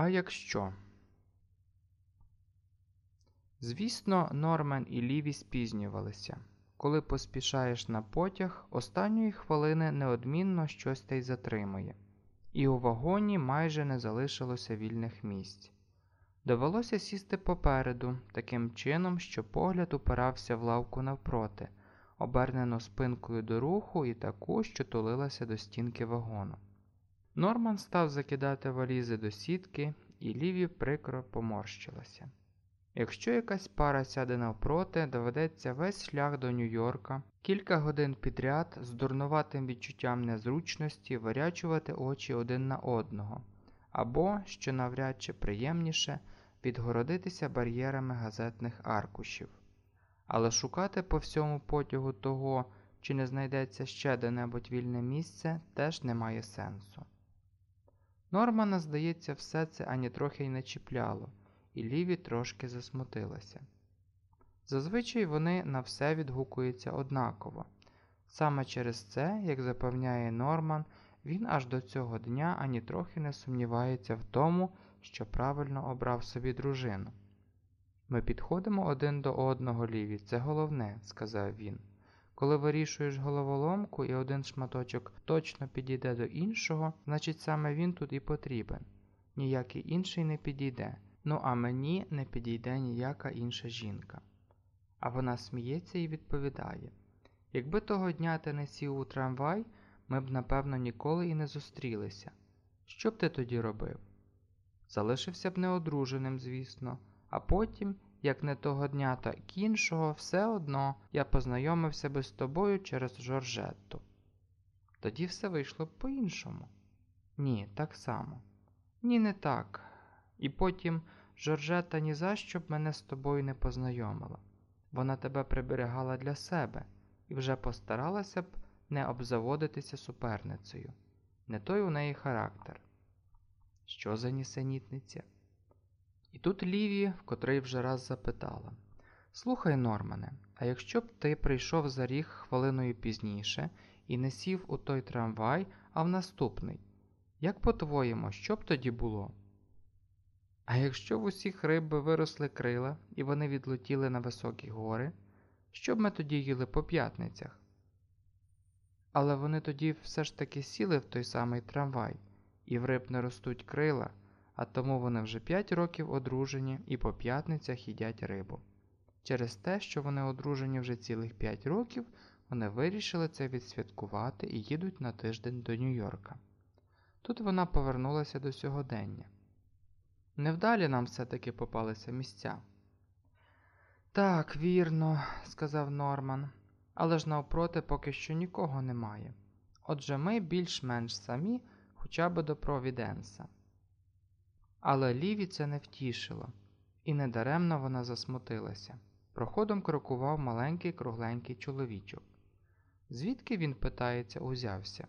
А якщо? Звісно, Норман і Ліві спізнювалися. Коли поспішаєш на потяг, останньої хвилини неодмінно щось та й затримує, і у вагоні майже не залишилося вільних місць. Довелося сісти попереду, таким чином, що погляд упирався в лавку навпроти, обернену спинкою до руху і таку, що тулилася до стінки вагону. Норман став закидати валізи до сітки, і ліві прикро поморщилася. Якщо якась пара сяде навпроти, доведеться весь шлях до Нью-Йорка, кілька годин підряд з дурнуватим відчуттям незручності вирячувати очі один на одного, або, що навряд чи приємніше, відгородитися бар'єрами газетних аркушів. Але шукати по всьому потягу того, чи не знайдеться ще де-небудь вільне місце, теж немає сенсу. Нормана, здається, все це ані трохи й не чіпляло, і Ліві трошки засмутилася. Зазвичай вони на все відгукуються однаково. Саме через це, як запевняє Норман, він аж до цього дня ані трохи не сумнівається в тому, що правильно обрав собі дружину. Ми підходимо один до одного ліві, це головне, сказав він. Коли вирішуєш головоломку і один шматочок точно підійде до іншого, значить саме він тут і потрібен. Ніякий інший не підійде, ну а мені не підійде ніяка інша жінка. А вона сміється і відповідає: Якби того дня ти не сів у трамвай, ми б, напевно, ніколи і не зустрілися. Що б ти тоді робив? Залишився б неодруженим, звісно, а потім, як не того дня, так іншого, все одно я познайомився би з тобою через Жоржетту. Тоді все вийшло б по-іншому. Ні, так само. Ні, не так. І потім Жоржета ні за що б мене з тобою не познайомила. Вона тебе приберігала для себе і вже постаралася б не обзаводитися суперницею. Не той у неї характер. Що за нісенітниця? І тут Ліві котрий вже раз запитала: Слухай, Нормане, а якщо б ти прийшов за ріг хвилиною пізніше і не сів у той трамвай, а в наступний, як по-твоєму, що б тоді було? А якщо в усіх риб би виросли крила і вони відлетіли на високі гори, що б ми тоді їли по п'ятницях? Але вони тоді все ж таки сіли в той самий трамвай, і в риб не ростуть крила, а тому вони вже 5 років одружені і по п'ятницях їдять рибу. Через те, що вони одружені вже цілих 5 років, вони вирішили це відсвяткувати і їдуть на тиждень до Нью-Йорка. Тут вона повернулася до сьогодення. Невдалі нам все-таки попалися місця. Так, вірно, сказав Норман, але ж навпроти поки що нікого немає. Отже ми більш-менш самі хоча б до Провіденса. Але Ліві це не втішило, і недаремно вона засмутилася. Проходом крокував маленький кругленький чоловічок. Звідки він, питається, узявся?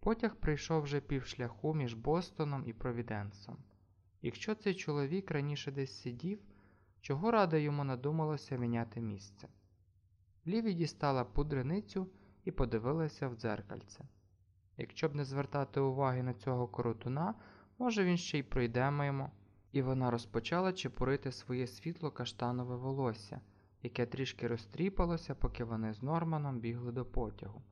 Потяг прийшов вже півшляху між Бостоном і Провіденсом. Якщо цей чоловік раніше десь сидів, чого рада йому надумалося міняти місце. Ліві дістала пудреницю і подивилася в дзеркальце. Якщо б не звертати уваги на цього коротуна, може він ще й пройде мимо. І вона розпочала чепурити своє світло каштанове волосся, яке трішки розтріпалося, поки вони з Норманом бігли до потягу,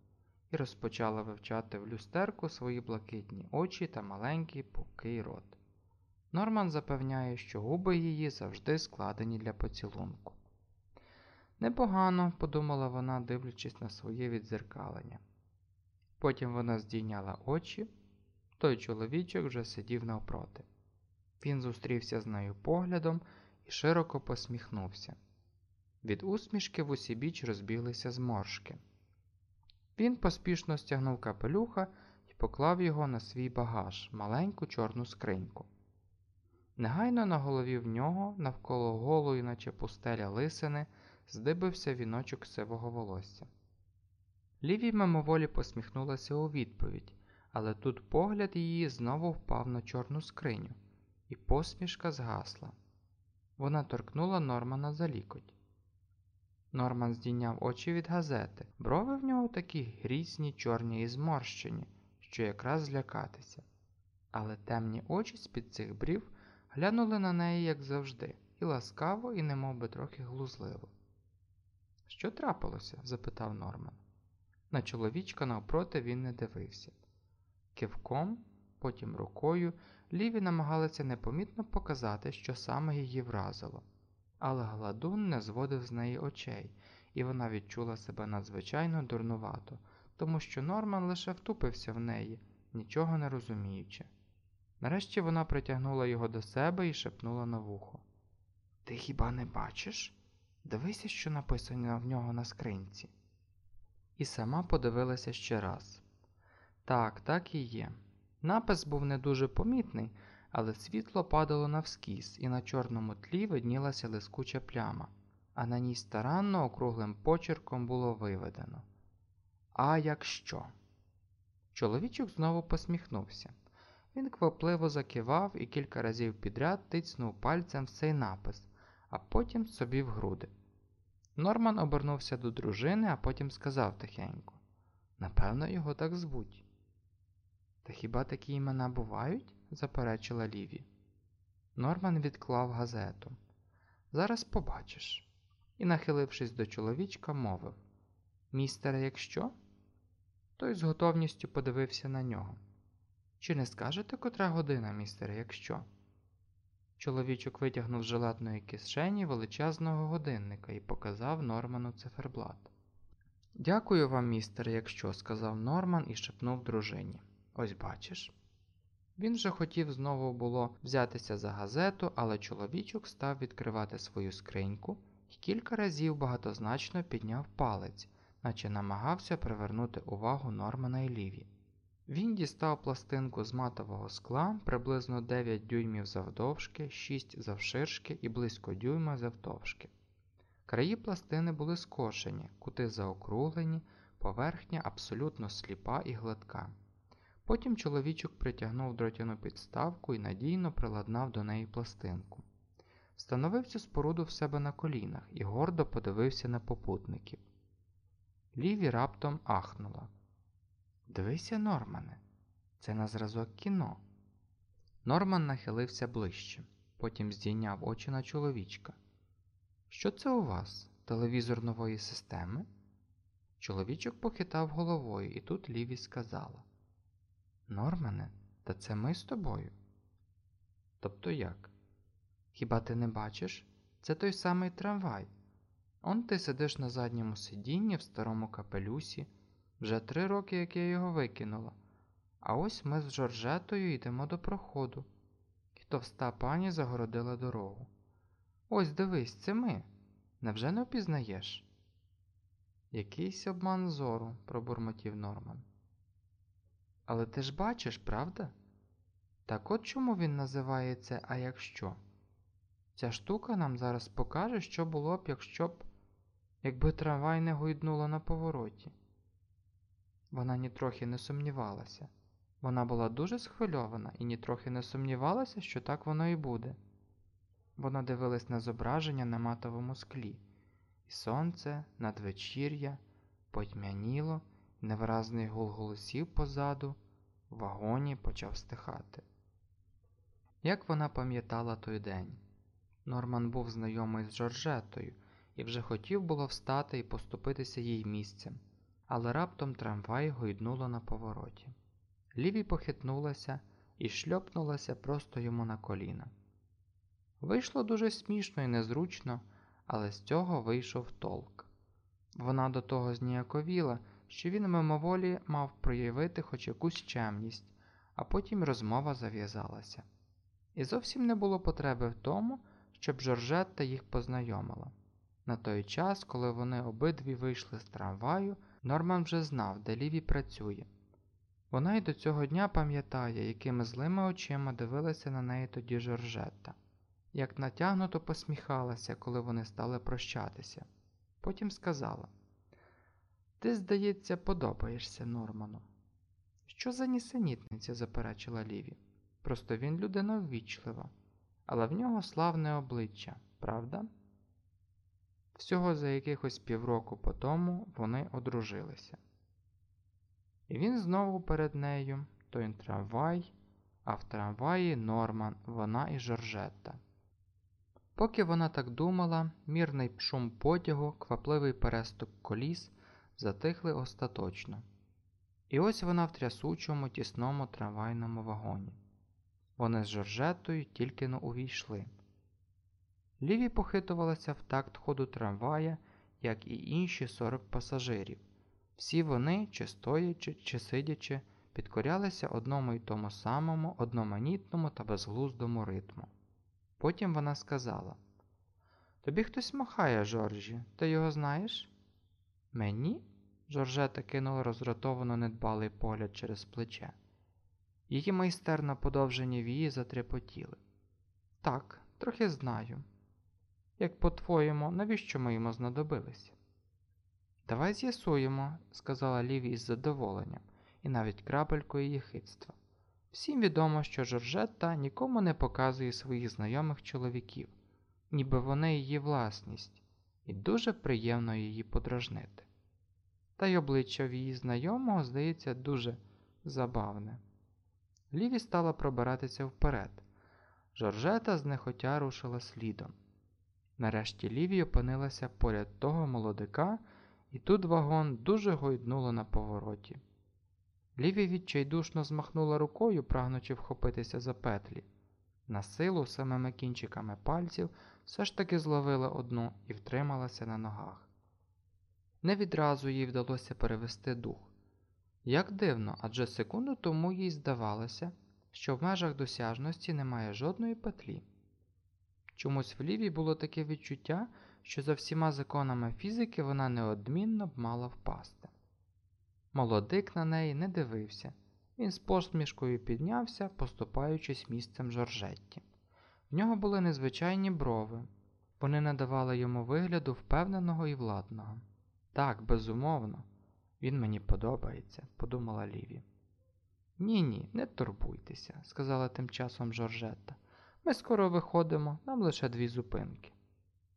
і розпочала вивчати в люстерку свої блакитні очі та маленький пухкий рот. Норман запевняє, що губи її завжди складені для поцілунку. Непогано, подумала вона, дивлячись на своє відзеркалення. Потім вона здійняла очі, той чоловічок вже сидів навпроти. Він зустрівся з нею поглядом і широко посміхнувся. Від усмішки в усі біч розбіглися зморшки. Він поспішно стягнув капелюха і поклав його на свій багаж, маленьку чорну скриньку. Негайно на голові в нього, навколо голої, наче пустеля лисини, здибився віночок сивого волосся. Ліві мимоволі посміхнулася у відповідь, але тут погляд її знову впав на чорну скриню, і посмішка згасла. Вона торкнула Нормана за лікоть. Норман здійняв очі від газети, брови в нього такі грізні, чорні і зморщені, що якраз злякатися. Але темні очі з-під цих брів глянули на неї, як завжди, і ласкаво, і немов би трохи глузливо. Що трапилося? запитав Норман. На чоловічка навпроти він не дивився. Кивком, потім рукою, Ліві намагалася непомітно показати, що саме її вразило. Але гладун не зводив з неї очей, і вона відчула себе надзвичайно дурнувато, тому що Норман лише втупився в неї, нічого не розуміючи. Нарешті вона притягнула його до себе і шепнула на вухо. Ти хіба не бачиш? Дивися, що написано в нього на скринці. І сама подивилася ще раз. Так, так і є. Напис був не дуже помітний, але світло падало навскіз, і на чорному тлі виднілася лискуча пляма, а на ній старанно округлим почерком було виведено. А якщо? Чоловічок знову посміхнувся. Він квапливо закивав і кілька разів підряд тицнув пальцем в цей напис, а потім собі в груди. Норман обернувся до дружини, а потім сказав тихенько: Напевно, його так звуть. Та хіба такі імена бувають? заперечила Ліві. Норман відклав газету. Зараз побачиш. І, нахилившись до чоловічка, мовив Містере, якщо? Той з готовністю подивився на нього. Чи не скажете, котра година, містере, якщо? Чоловічок витягнув з жилетної кишені величезного годинника і показав Норману циферблат. Дякую вам, містере, якщо, сказав Норман і шепнув дружині. Ось бачиш. Він вже хотів знову було взятися за газету, але чоловічок став відкривати свою скриньку і кілька разів багатозначно підняв палець, наче намагався привернути увагу Нормана і Ліві. Він дістав пластинку з матового скла приблизно 9 дюймів завдовжки, 6 завширшки і близько дюйма завтовшки. Краї пластини були скошені, кути заокруглені, поверхня абсолютно сліпа і гладка. Потім чоловічок притягнув дротяну підставку і надійно приладнав до неї пластинку. Встановив цю споруду в себе на колінах і гордо подивився на попутників. Ліві раптом ахнула. Дивися, Нормане, це на зразок кіно. Норман нахилився ближче, потім здійняв очі на чоловічка. Що це у вас? Телевізор нової системи? Чоловічок похитав головою, і тут Ліві сказала: Нормане, та це ми з тобою. Тобто як? Хіба ти не бачиш? Це той самий трамвай. Он ти сидиш на задньому сидінні в старому капелюсі. Вже три роки, як я його викинула. А ось ми з Жоржетою йдемо до проходу, і товста пані загородила дорогу. Ось дивись, це ми. Невже не впізнаєш? Якийсь обман зору, пробурмотів Норман. Але ти ж бачиш, правда? Так от чому він називається А якщо? Ця штука нам зараз покаже, що було б, якщо б, якби трамвай не гойднуло на повороті. Вона нітрохи не сумнівалася. Вона була дуже схвильована і нітрохи не сумнівалася, що так воно і буде. Вона дивилась на зображення на матовому склі, і сонце, надвечір'я, потьмяніло, невиразний гул голосів позаду, в вагоні почав стихати. Як вона пам'ятала той день, Норман був знайомий з Джорджетою і вже хотів було встати і поступитися їй місцем але раптом трамвай гойднуло на повороті. Ліві похитнулася і шльопнулася просто йому на коліна. Вийшло дуже смішно і незручно, але з цього вийшов толк. Вона до того зніяковіла, що він мимоволі мав проявити хоч якусь чемність, а потім розмова зав'язалася. І зовсім не було потреби в тому, щоб Жоржетта їх познайомила. На той час, коли вони обидві вийшли з трамваю, Норман вже знав, де Ліві працює. Вона й до цього дня пам'ятає, якими злими очима дивилася на неї тоді Жоржетта, як натягнуто посміхалася, коли вони стали прощатися. Потім сказала: Ти, здається, подобаєшся Норману. Що за нісенітниця, заперечила Ліві. Просто він людина ввічлива, але в нього славне обличчя, правда? Всього за якихось півроку по тому вони одружилися. І він знову перед нею, той трамвай, а в трамваї Норман, вона і Жоржетта. Поки вона так думала, мірний шум потягу, квапливий перестук коліс затихли остаточно. І ось вона в трясучому тісному трамвайному вагоні. Вони з Жоржетою тільки но увійшли. Ліві похитувалася в такт ходу трамвая, як і інші 40 пасажирів. Всі вони, чи стоячи, чи сидячи, підкорялися одному й тому самому одноманітному та безглуздому ритму. Потім вона сказала: Тобі хтось махає, Жоржі, ти його знаєш? Мені? Жоржета кинула роздратовано недбалий погляд через плече. Її майстерно подовжені вії затрепотіли. Так, трохи знаю. Як по-твоєму, навіщо ми йому знадобилися? Давай з'ясуємо, сказала Ліві із задоволенням і навіть крапелькою єхидства. Всім відомо, що Жоржетта нікому не показує своїх знайомих чоловіків, ніби вони її власність, і дуже приємно її подражнити. Та й обличчя в її знайомого здається дуже забавне. Ліві стала пробиратися вперед. Жоржета знехотя рушила слідом. Нарешті Ліві опинилася поряд того молодика, і тут вагон дуже гойднуло на повороті. Ліві відчайдушно змахнула рукою, прагнучи вхопитися за петлі. На силу самими кінчиками пальців все ж таки зловила одну і втрималася на ногах. Не відразу їй вдалося перевести дух. Як дивно, адже секунду тому їй здавалося, що в межах досяжності немає жодної петлі. Чомусь в Ліві було таке відчуття, що за всіма законами фізики вона неодмінно б мала впасти. Молодик на неї не дивився, він з посмішкою піднявся, поступаючись місцем Жоржетті. В нього були незвичайні брови, вони надавали йому вигляду впевненого і владного. Так, безумовно, він мені подобається, подумала Ліві. Ні, ні, не турбуйтеся, сказала тим часом Жоржетта. Ми скоро виходимо, нам лише дві зупинки.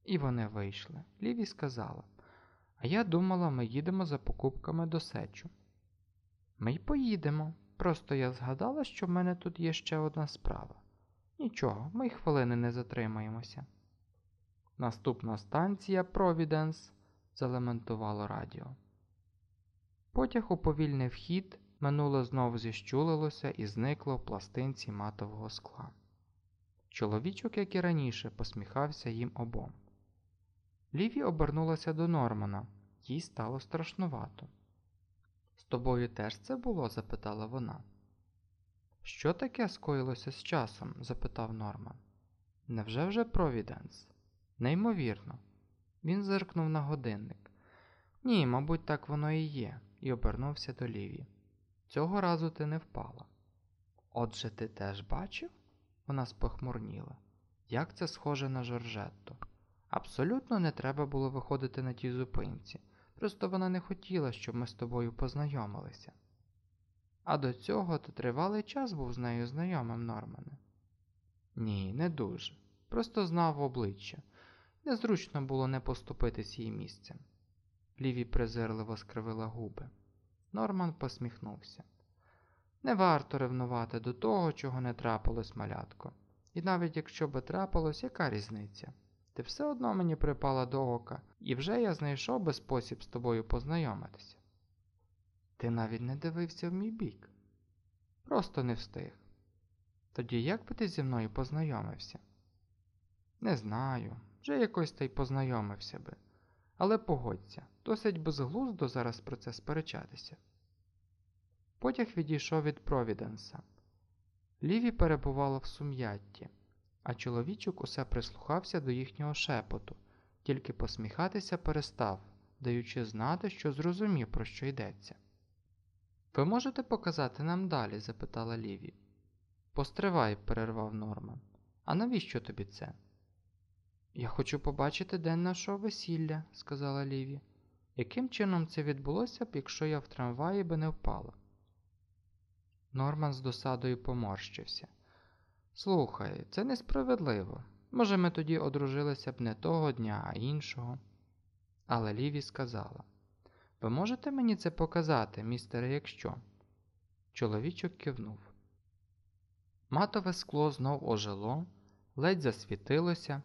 І вони вийшли. Ліві сказала, а я думала, ми їдемо за покупками до сечу. Ми й поїдемо. Просто я згадала, що в мене тут є ще одна справа. Нічого, ми й хвилини не затримаємося. Наступна станція Провіденс, залементувало радіо. Потяг у повільний вхід минуло знов зіщулилося і зникло в пластинці матового скла. Чоловічок, як і раніше, посміхався їм обом. Ліві обернулася до Нормана, їй стало страшнувато. З тобою теж це було? запитала вона. Що таке скоїлося з часом? запитав Норман. Невже вже Провіденс? Неймовірно. Він зиркнув на годинник. Ні, мабуть, так воно і є, і обернувся до Ліві. Цього разу ти не впала. Отже, ти теж бачив? Вона спохмурніла. Як це схоже на Жоржетту? Абсолютно не треба було виходити на тій зупинці, просто вона не хотіла, щоб ми з тобою познайомилися. А до цього ти тривалий час був з нею знайомим, Нормане? Ні, не дуже. Просто знав обличчя. Незручно було не поступитись її місцем. Ліві презирливо скривила губи. Норман посміхнувся. Не варто ревнувати до того, чого не трапилось, малятко. І навіть якщо би трапилось, яка різниця? Ти все одно мені припала до ока, і вже я знайшов би спосіб з тобою познайомитися. Ти навіть не дивився в мій бік. Просто не встиг. Тоді як би ти зі мною познайомився? Не знаю, вже якось та й познайомився би. Але погодься, досить безглуздо зараз про це сперечатися. Потяг відійшов від Провіденса. Ліві перебувала в сум'ятті, а чоловічок усе прислухався до їхнього шепоту, тільки посміхатися перестав, даючи знати, що зрозумів, про що йдеться. Ви можете показати нам далі? запитала Ліві. Постривай, перервав Норман. А навіщо тобі це? Я хочу побачити день нашого весілля, сказала Ліві. Яким чином це відбулося б, якщо я в трамваї би не впала? Норман з досадою поморщився. Слухай, це несправедливо. Може, ми тоді одружилися б не того дня, а іншого. Але Ліві сказала: Ви можете мені це показати, містере, якщо? Чоловічок кивнув. Матове скло знов ожило, ледь засвітилося,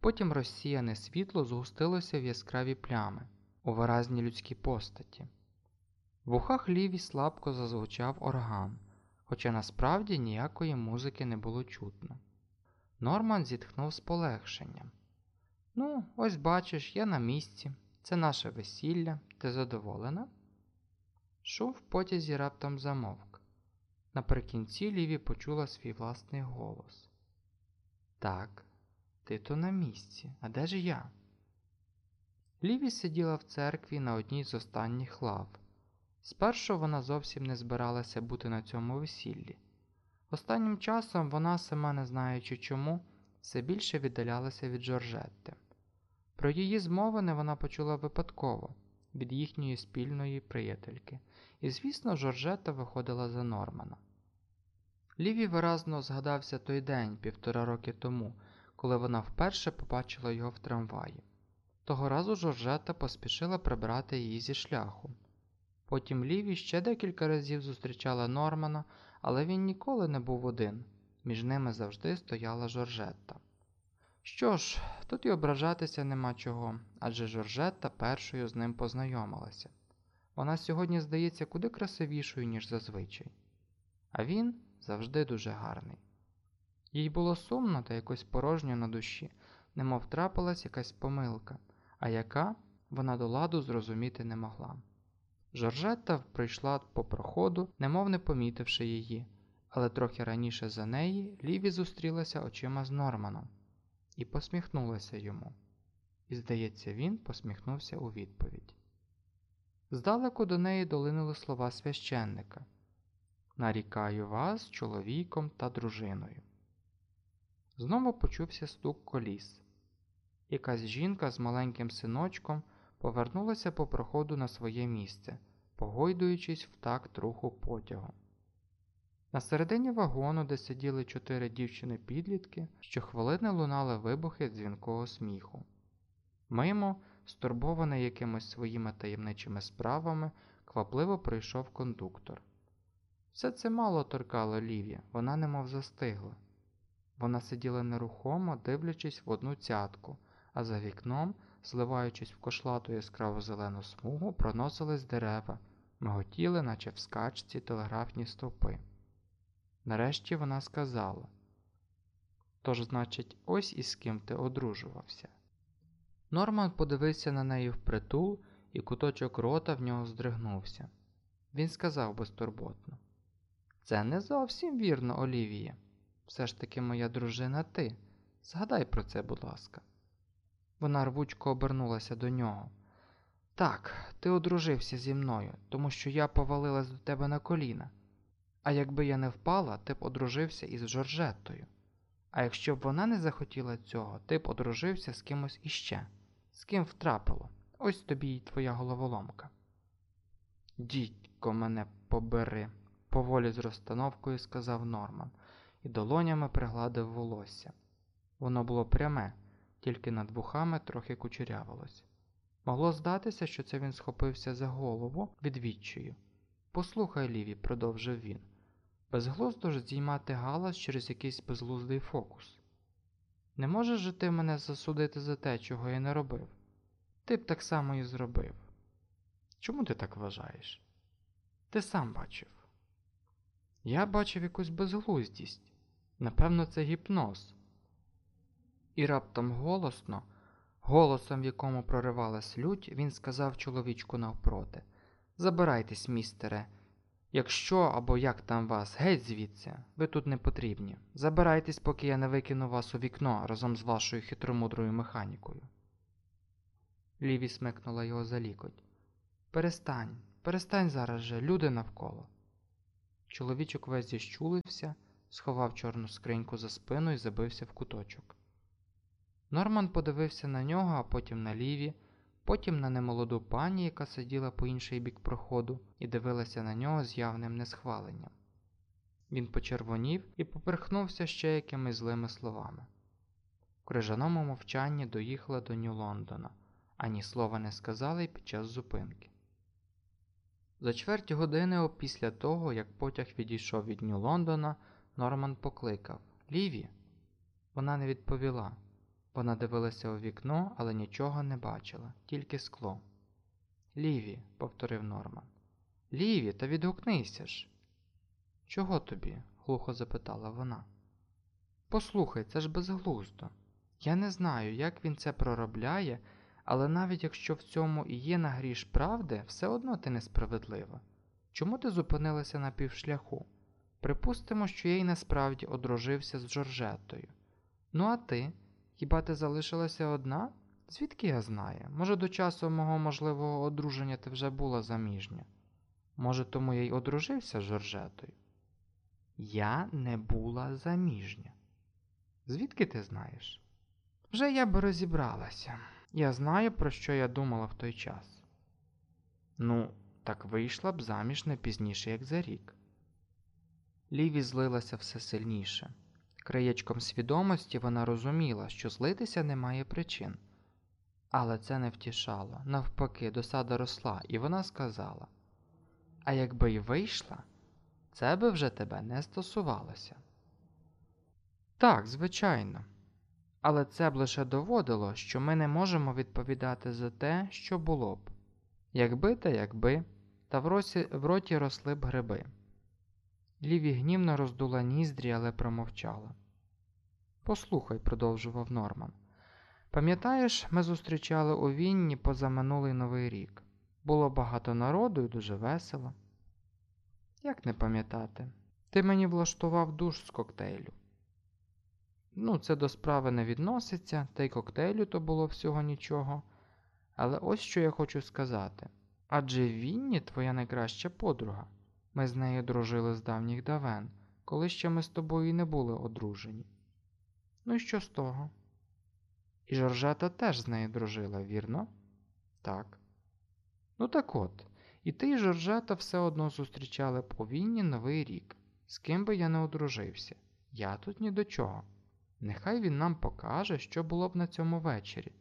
потім розсіяне світло згустилося в яскраві плями у виразній людській постаті. В ухах ліві слабко зазвучав орган, хоча насправді ніякої музики не було чутно. Норман зітхнув з полегшенням. Ну, ось бачиш, я на місці. Це наше весілля. Ти задоволена? Шум в потязі раптом замовк. Наприкінці Ліві почула свій власний голос. Так, ти то на місці, а де ж я? Ліві сиділа в церкві на одній з останніх лав. Спершу вона зовсім не збиралася бути на цьому весіллі. Останнім часом вона, сама не знаючи чому, все більше віддалялася від Жоржетти. Про її змовини вона почула випадково від їхньої спільної приятельки, і, звісно, Жоржетта виходила за Нормана. Ліві виразно згадався той день півтора роки тому, коли вона вперше побачила його в трамваї. Того разу Жоржетта поспішила прибрати її зі шляху. Потім Ліві ще декілька разів зустрічала Нормана, але він ніколи не був один. Між ними завжди стояла Жоржетта. Що ж, тут і ображатися нема чого, адже Жоржетта першою з ним познайомилася. Вона сьогодні здається куди красивішою, ніж зазвичай. А він завжди дуже гарний. Їй було сумно та якось порожньо на душі, немов трапилась якась помилка, а яка вона до ладу зрозуміти не могла. Жоржетта прийшла по проходу, немов не помітивши її, але трохи раніше за неї Ліві зустрілася очима з Норманом і посміхнулася йому. І, здається, він посміхнувся у відповідь. Здалеку до неї долинули слова священника Нарікаю вас чоловіком та дружиною. Знову почувся стук коліс. Якась жінка з маленьким синочком повернулася по проходу на своє місце, погойдуючись в такт руху потягу. На середині вагону, де сиділи чотири дівчини-підлітки, щохвилини лунали вибухи дзвінкого сміху. Мимо, стурбований якимись своїми таємничими справами, квапливо прийшов кондуктор. Все це мало торкало Ліві, вона немов застигла. Вона сиділа нерухомо, дивлячись в одну цятку, а за вікном, зливаючись в кошлату яскраву зелену смугу, проносились дерева, миготіли, наче в скачці телеграфні стовпи. Нарешті вона сказала Тож, значить, ось із ким ти одружувався. Норман подивився на неї впритул, і куточок рота в нього здригнувся. Він сказав безтурботно: Це не зовсім вірно, Олівія. Все ж таки моя дружина ти. Згадай про це, будь ласка. Вона рвучко обернулася до нього. Так, ти одружився зі мною, тому що я повалилась до тебе на коліна. А якби я не впала, ти б одружився із Жоржеттою. А якщо б вона не захотіла цього, ти б одружився з кимось іще, з ким втрапило. Ось тобі й твоя головоломка. Дідько, мене побери, поволі з розстановкою сказав Норман, і долонями пригладив волосся. Воно було пряме, тільки над вухами трохи кучерявилось. Могло здатися, що це він схопився за голову від. Послухай, Ліві, продовжив він. Безглуздо ж здіймати галас через якийсь безглуздий фокус. Не можеш же ти мене засудити за те, чого я не робив? Ти б так само і зробив. Чому ти так вважаєш? Ти сам бачив. Я бачив якусь безглуздість. Напевно, це гіпноз. І раптом голосно, голосом, в якому проривалась лють, він сказав чоловічку навпроти Забирайтесь, містере. Якщо або як там вас, геть звідси, ви тут не потрібні. Забирайтесь, поки я не викину вас у вікно разом з вашою хитромудрою механікою. Ліві смикнула його за лікоть. Перестань, перестань зараз же, люди навколо. Чоловічок весь зіщулився, сховав чорну скриньку за спину і забився в куточок. Норман подивився на нього, а потім на ліві потім на немолоду пані, яка сиділа по інший бік проходу, і дивилася на нього з явним несхваленням. Він почервонів і поперхнувся ще якимись злими словами. В крижаному мовчанні доїхала до Нью-Лондона, ані слова не сказали під час зупинки. За чверть години опісля того, як потяг відійшов від Нью-Лондона, Норман покликав Ліві. Вона не відповіла. Вона дивилася у вікно, але нічого не бачила, тільки скло. Ліві, повторив Норман. Ліві, та відгукнися ж. Чого тобі? глухо запитала вона. Послухай, це ж безглуздо. Я не знаю, як він це проробляє, але навіть якщо в цьому і є нагріш правди, все одно ти несправедлива. Чому ти зупинилася на півшляху? Припустимо, що я й насправді одружився з Джорджетою. Ну, а ти? Хіба ти залишилася одна? Звідки я знаю? Може, до часу мого можливого одруження ти вже була заміжня? Може, тому я й одружився з Жоржетою? Я не була заміжня. Звідки ти знаєш? Вже я би розібралася. Я знаю, про що я думала в той час. Ну, так вийшла б заміж не пізніше, як за рік. Ліві злилася все сильніше. Краєчком свідомості вона розуміла, що злитися немає причин. Але це не втішало. Навпаки, досада росла, і вона сказала: А якби й вийшла, це би вже тебе не стосувалося. Так, звичайно. Але це б лише доводило, що ми не можемо відповідати за те, що було б. Якби та якби, та в роті, в роті росли б гриби. Ліві гнівно роздула ніздрі, але промовчала. Послухай, продовжував Норман. Пам'ятаєш, ми зустрічали у Вінні позаминулий новий рік. Було багато народу і дуже весело. Як не пам'ятати? Ти мені влаштував душ з коктейлю. Ну, це до справи не відноситься, та й коктейлю то було всього нічого. Але ось що я хочу сказати. Адже Вінні твоя найкраща подруга. Ми з нею дружили з давніх давен, коли ще ми з тобою і не були одружені. Ну і що з того? І Жоржета теж з нею дружила, вірно? Так. Ну так от, і ти і Жоржета все одно зустрічали по Вінні Новий рік. З ким би я не одружився. Я тут ні до чого. Нехай він нам покаже, що було б на цьому вечорі,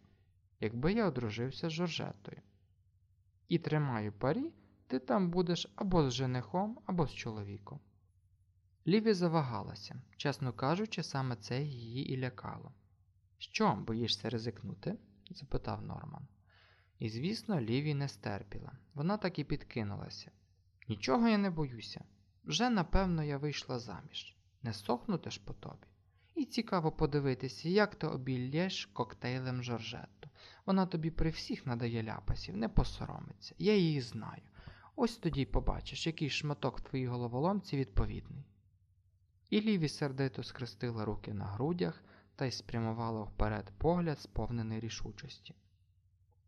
якби я одружився з Жоржетою. І тримаю парі, ти там будеш або з женихом, або з чоловіком. Ліві завагалася, чесно кажучи, саме це її і лякало. Що, боїшся ризикнути? запитав Норман. І, звісно, Ліві не стерпіла. Вона так і підкинулася. Нічого я не боюся. Вже, напевно, я вийшла заміж. Не сохнути ж по тобі. І цікаво подивитися, як ти обіллєш коктейлем Жоржетту. Вона тобі при всіх надає ляпасів, не посоромиться. Я її знаю. Ось тоді й побачиш, який шматок в твоїй головоломці відповідний. І Ліві сердито скрестила руки на грудях та й спрямувала вперед погляд, сповнений рішучості.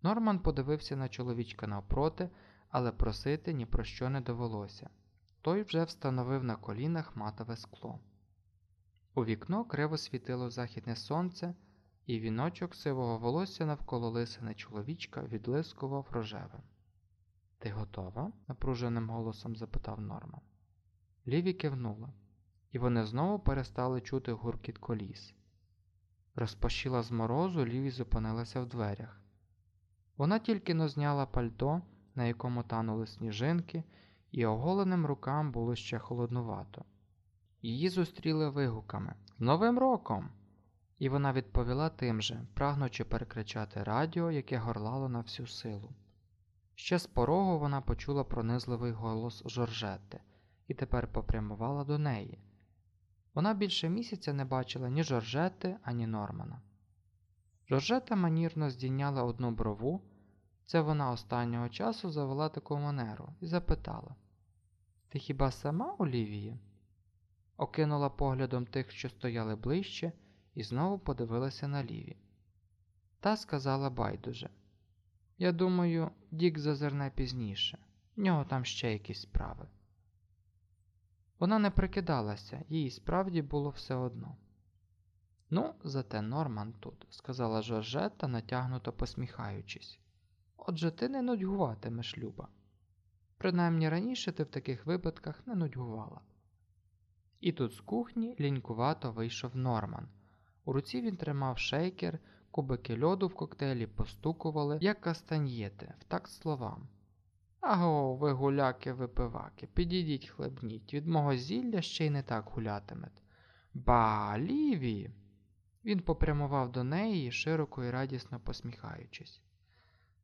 Норман подивився на чоловічка навпроти, але просити ні про що не довелося. Той вже встановив на колінах матове скло. У вікно криво світило західне сонце, і віночок сивого волосся навколо лисини чоловічка відлискував рожевим. Ти готова? напруженим голосом запитав Норман. Ліві кивнула, і вони знову перестали чути гуркіт коліс. Розпашіла з морозу, Ліві зупинилася в дверях. Вона тільки но зняла пальто, на якому танули сніжинки, і оголеним рукам було ще холоднувато. Її зустріли вигуками З Новим роком! І вона відповіла тим же, прагнучи перекричати радіо, яке горлало на всю силу. Ще з порогу вона почула пронизливий голос Жоржетти і тепер попрямувала до неї. Вона більше місяця не бачила ні Жоржети, ані Нормана. Жоржета манірно здійняла одну брову, це вона останнього часу завела таку манеру, і запитала: Ти хіба сама Олівія? Окинула поглядом тих, що стояли ближче, і знову подивилася на ліві. Та сказала байдуже. Я думаю, Дік зазирне пізніше, в нього там ще якісь справи. Вона не прикидалася, їй справді було все одно. Ну, зате Норман тут, сказала Жоржетта, натягнуто посміхаючись. Отже, ти не нудьгуватимеш, Люба. Принаймні раніше ти в таких випадках не нудьгувала. І тут з кухні лінькувато вийшов Норман. У руці він тримав шейкер, кубики льоду в коктейлі постукували, як кастаньєти, в такт словам. Аго, ви гуляки випиваки, підійдіть хлебніть, від мого зілля ще й не так гулятимете. Ба, Ліві! Він попрямував до неї, широко і радісно посміхаючись.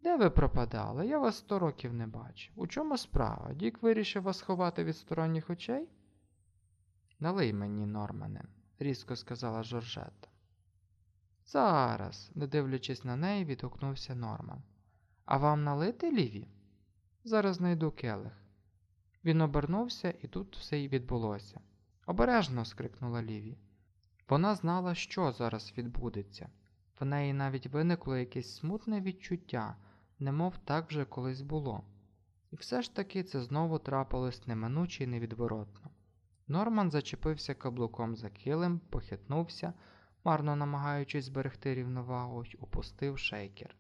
Де ви пропадали? Я вас сто років не бачив. У чому справа? Дік вирішив вас ховати від сторонніх очей? Налий мені, Нормане, різко сказала Жоржета. Зараз, не дивлячись на неї, відгукнувся Норман. А вам налити ліві? Зараз знайду келих. Він обернувся, і тут все й відбулося. Обережно. скрикнула Ліві. Вона знала, що зараз відбудеться. В неї навіть виникло якесь смутне відчуття, немов так вже колись було. І все ж таки це знову трапилось неминуче і невідворотно. Норман зачепився каблуком за килим, похитнувся, марно намагаючись зберегти рівновагу, й упустив шейкер.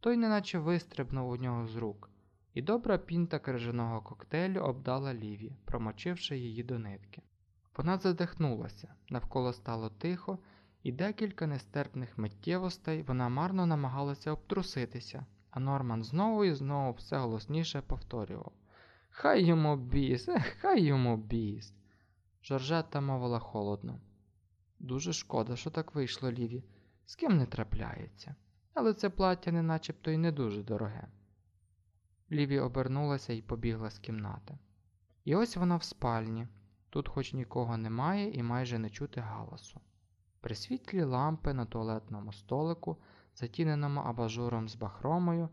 Той неначе вистрибнув у нього з рук, і добра пінта крижаного коктейлю обдала ліві, промочивши її до нитки. Вона задихнулася, навколо стало тихо, і декілька нестерпних миттєвостей вона марно намагалася обтруситися, а Норман знову і знову все голосніше повторював Хай йому біс, хай йому біс. Жоржетта мовила холодно. Дуже шкода, що так вийшло, Ліві. З ким не трапляється. Але це плаття не начебто й не дуже дороге. Ліві обернулася і побігла з кімнати. І ось вона в спальні. Тут хоч нікого немає і майже не чути галасу. При світлі лампи на туалетному столику, затіненому абажуром з бахромою,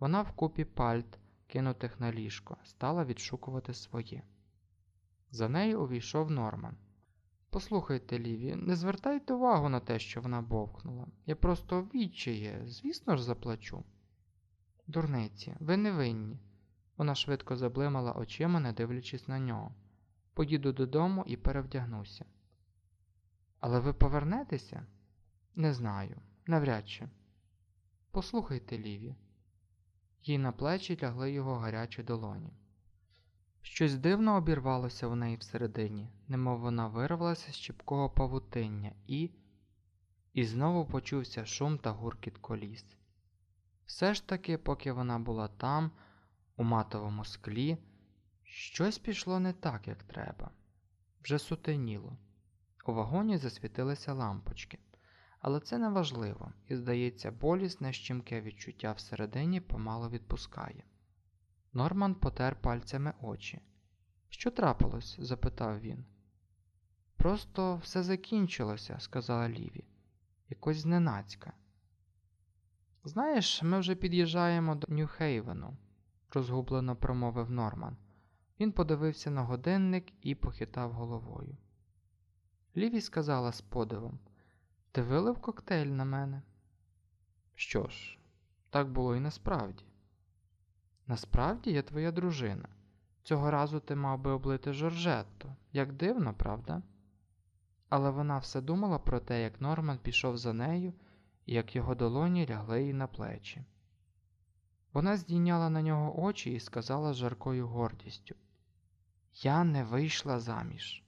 вона вкупі пальт, кинутих на ліжко, стала відшукувати своє. За нею увійшов Норман. Послухайте, Ліві, не звертайте увагу на те, що вона бовкнула. Я просто відчає, звісно ж, заплачу. Дурниці, ви не винні. Вона швидко заблимала очима, не дивлячись на нього. Поїду додому і перевдягнуся. Але ви повернетеся? Не знаю, навряд чи. Послухайте, Ліві. Їй на плечі лягли його гарячі долоні. Щось дивно обірвалося в неї всередині, немов вона вирвалася з чіпкого павутиння, і. І знову почувся шум та гуркіт коліс. Все ж таки, поки вона була там, у матовому склі, щось пішло не так, як треба. Вже сутеніло. У вагоні засвітилися лампочки, але це не важливо, і, здається, болісне щімке відчуття всередині помало відпускає. Норман потер пальцями очі. Що трапилось? запитав він. Просто все закінчилося, сказала Ліві. Якось зненацька. Знаєш, ми вже під'їжджаємо до Нью-Хейвену, розгублено промовив Норман. Він подивився на годинник і похитав головою. Ліві сказала з подивом: Ти вилив коктейль на мене? Що ж, так було і насправді. Насправді я твоя дружина. Цього разу ти мав би облити Жоржетту. Як дивно, правда? Але вона все думала про те, як Норман пішов за нею і як його долоні лягли їй на плечі. Вона здійняла на нього очі і сказала з жаркою гордістю: Я не вийшла заміж.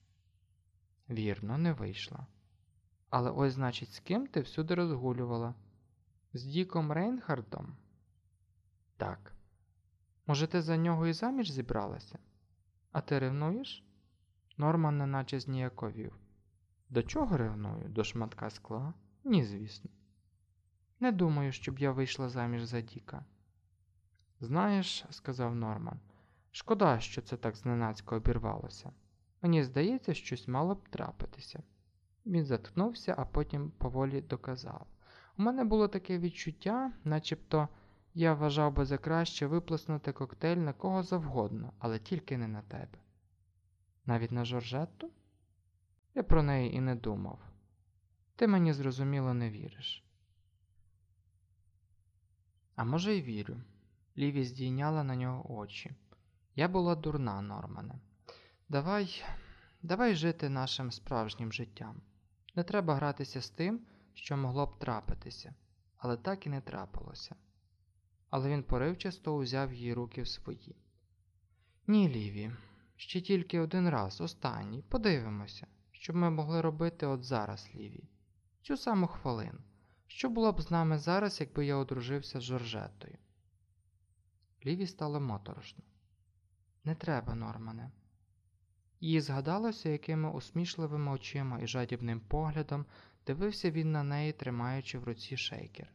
Вірно, не вийшла. Але ось, значить, з ким ти всюди розгулювала? З Діком Рейнхардом? Так. Може, ти за нього і заміж зібралася? А ти ревнуєш? Норман неначе зніяковів. До чого ревную? До шматка скла? Ні, звісно. Не думаю, щоб я вийшла заміж за Діка. Знаєш, сказав Норман, шкода, що це так зненацько обірвалося. Мені здається, щось мало б трапитися. Він заткнувся, а потім поволі доказав. У мене було таке відчуття, начебто я вважав би за краще виплеснути коктейль на кого завгодно, але тільки не на тебе. Навіть на Жоржетту? Я про неї і не думав. Ти мені зрозуміло не віриш. А може, й вірю. Ліві здійняла на нього очі. Я була дурна, Нормане. Давай, давай жити нашим справжнім життям. Не треба гратися з тим, що могло б трапитися, але так і не трапилося. Але він поривчасто узяв її руки в свої. Ні, Ліві, ще тільки один раз, останній, подивимося, що ми могли робити от зараз, Ліві, цю саму хвилину. Що було б з нами зараз, якби я одружився з Жоржетою? Ліві стало моторошно. Не треба, Нормане. Їй згадалося, якими усмішливими очима і жадібним поглядом дивився він на неї, тримаючи в руці шейкер.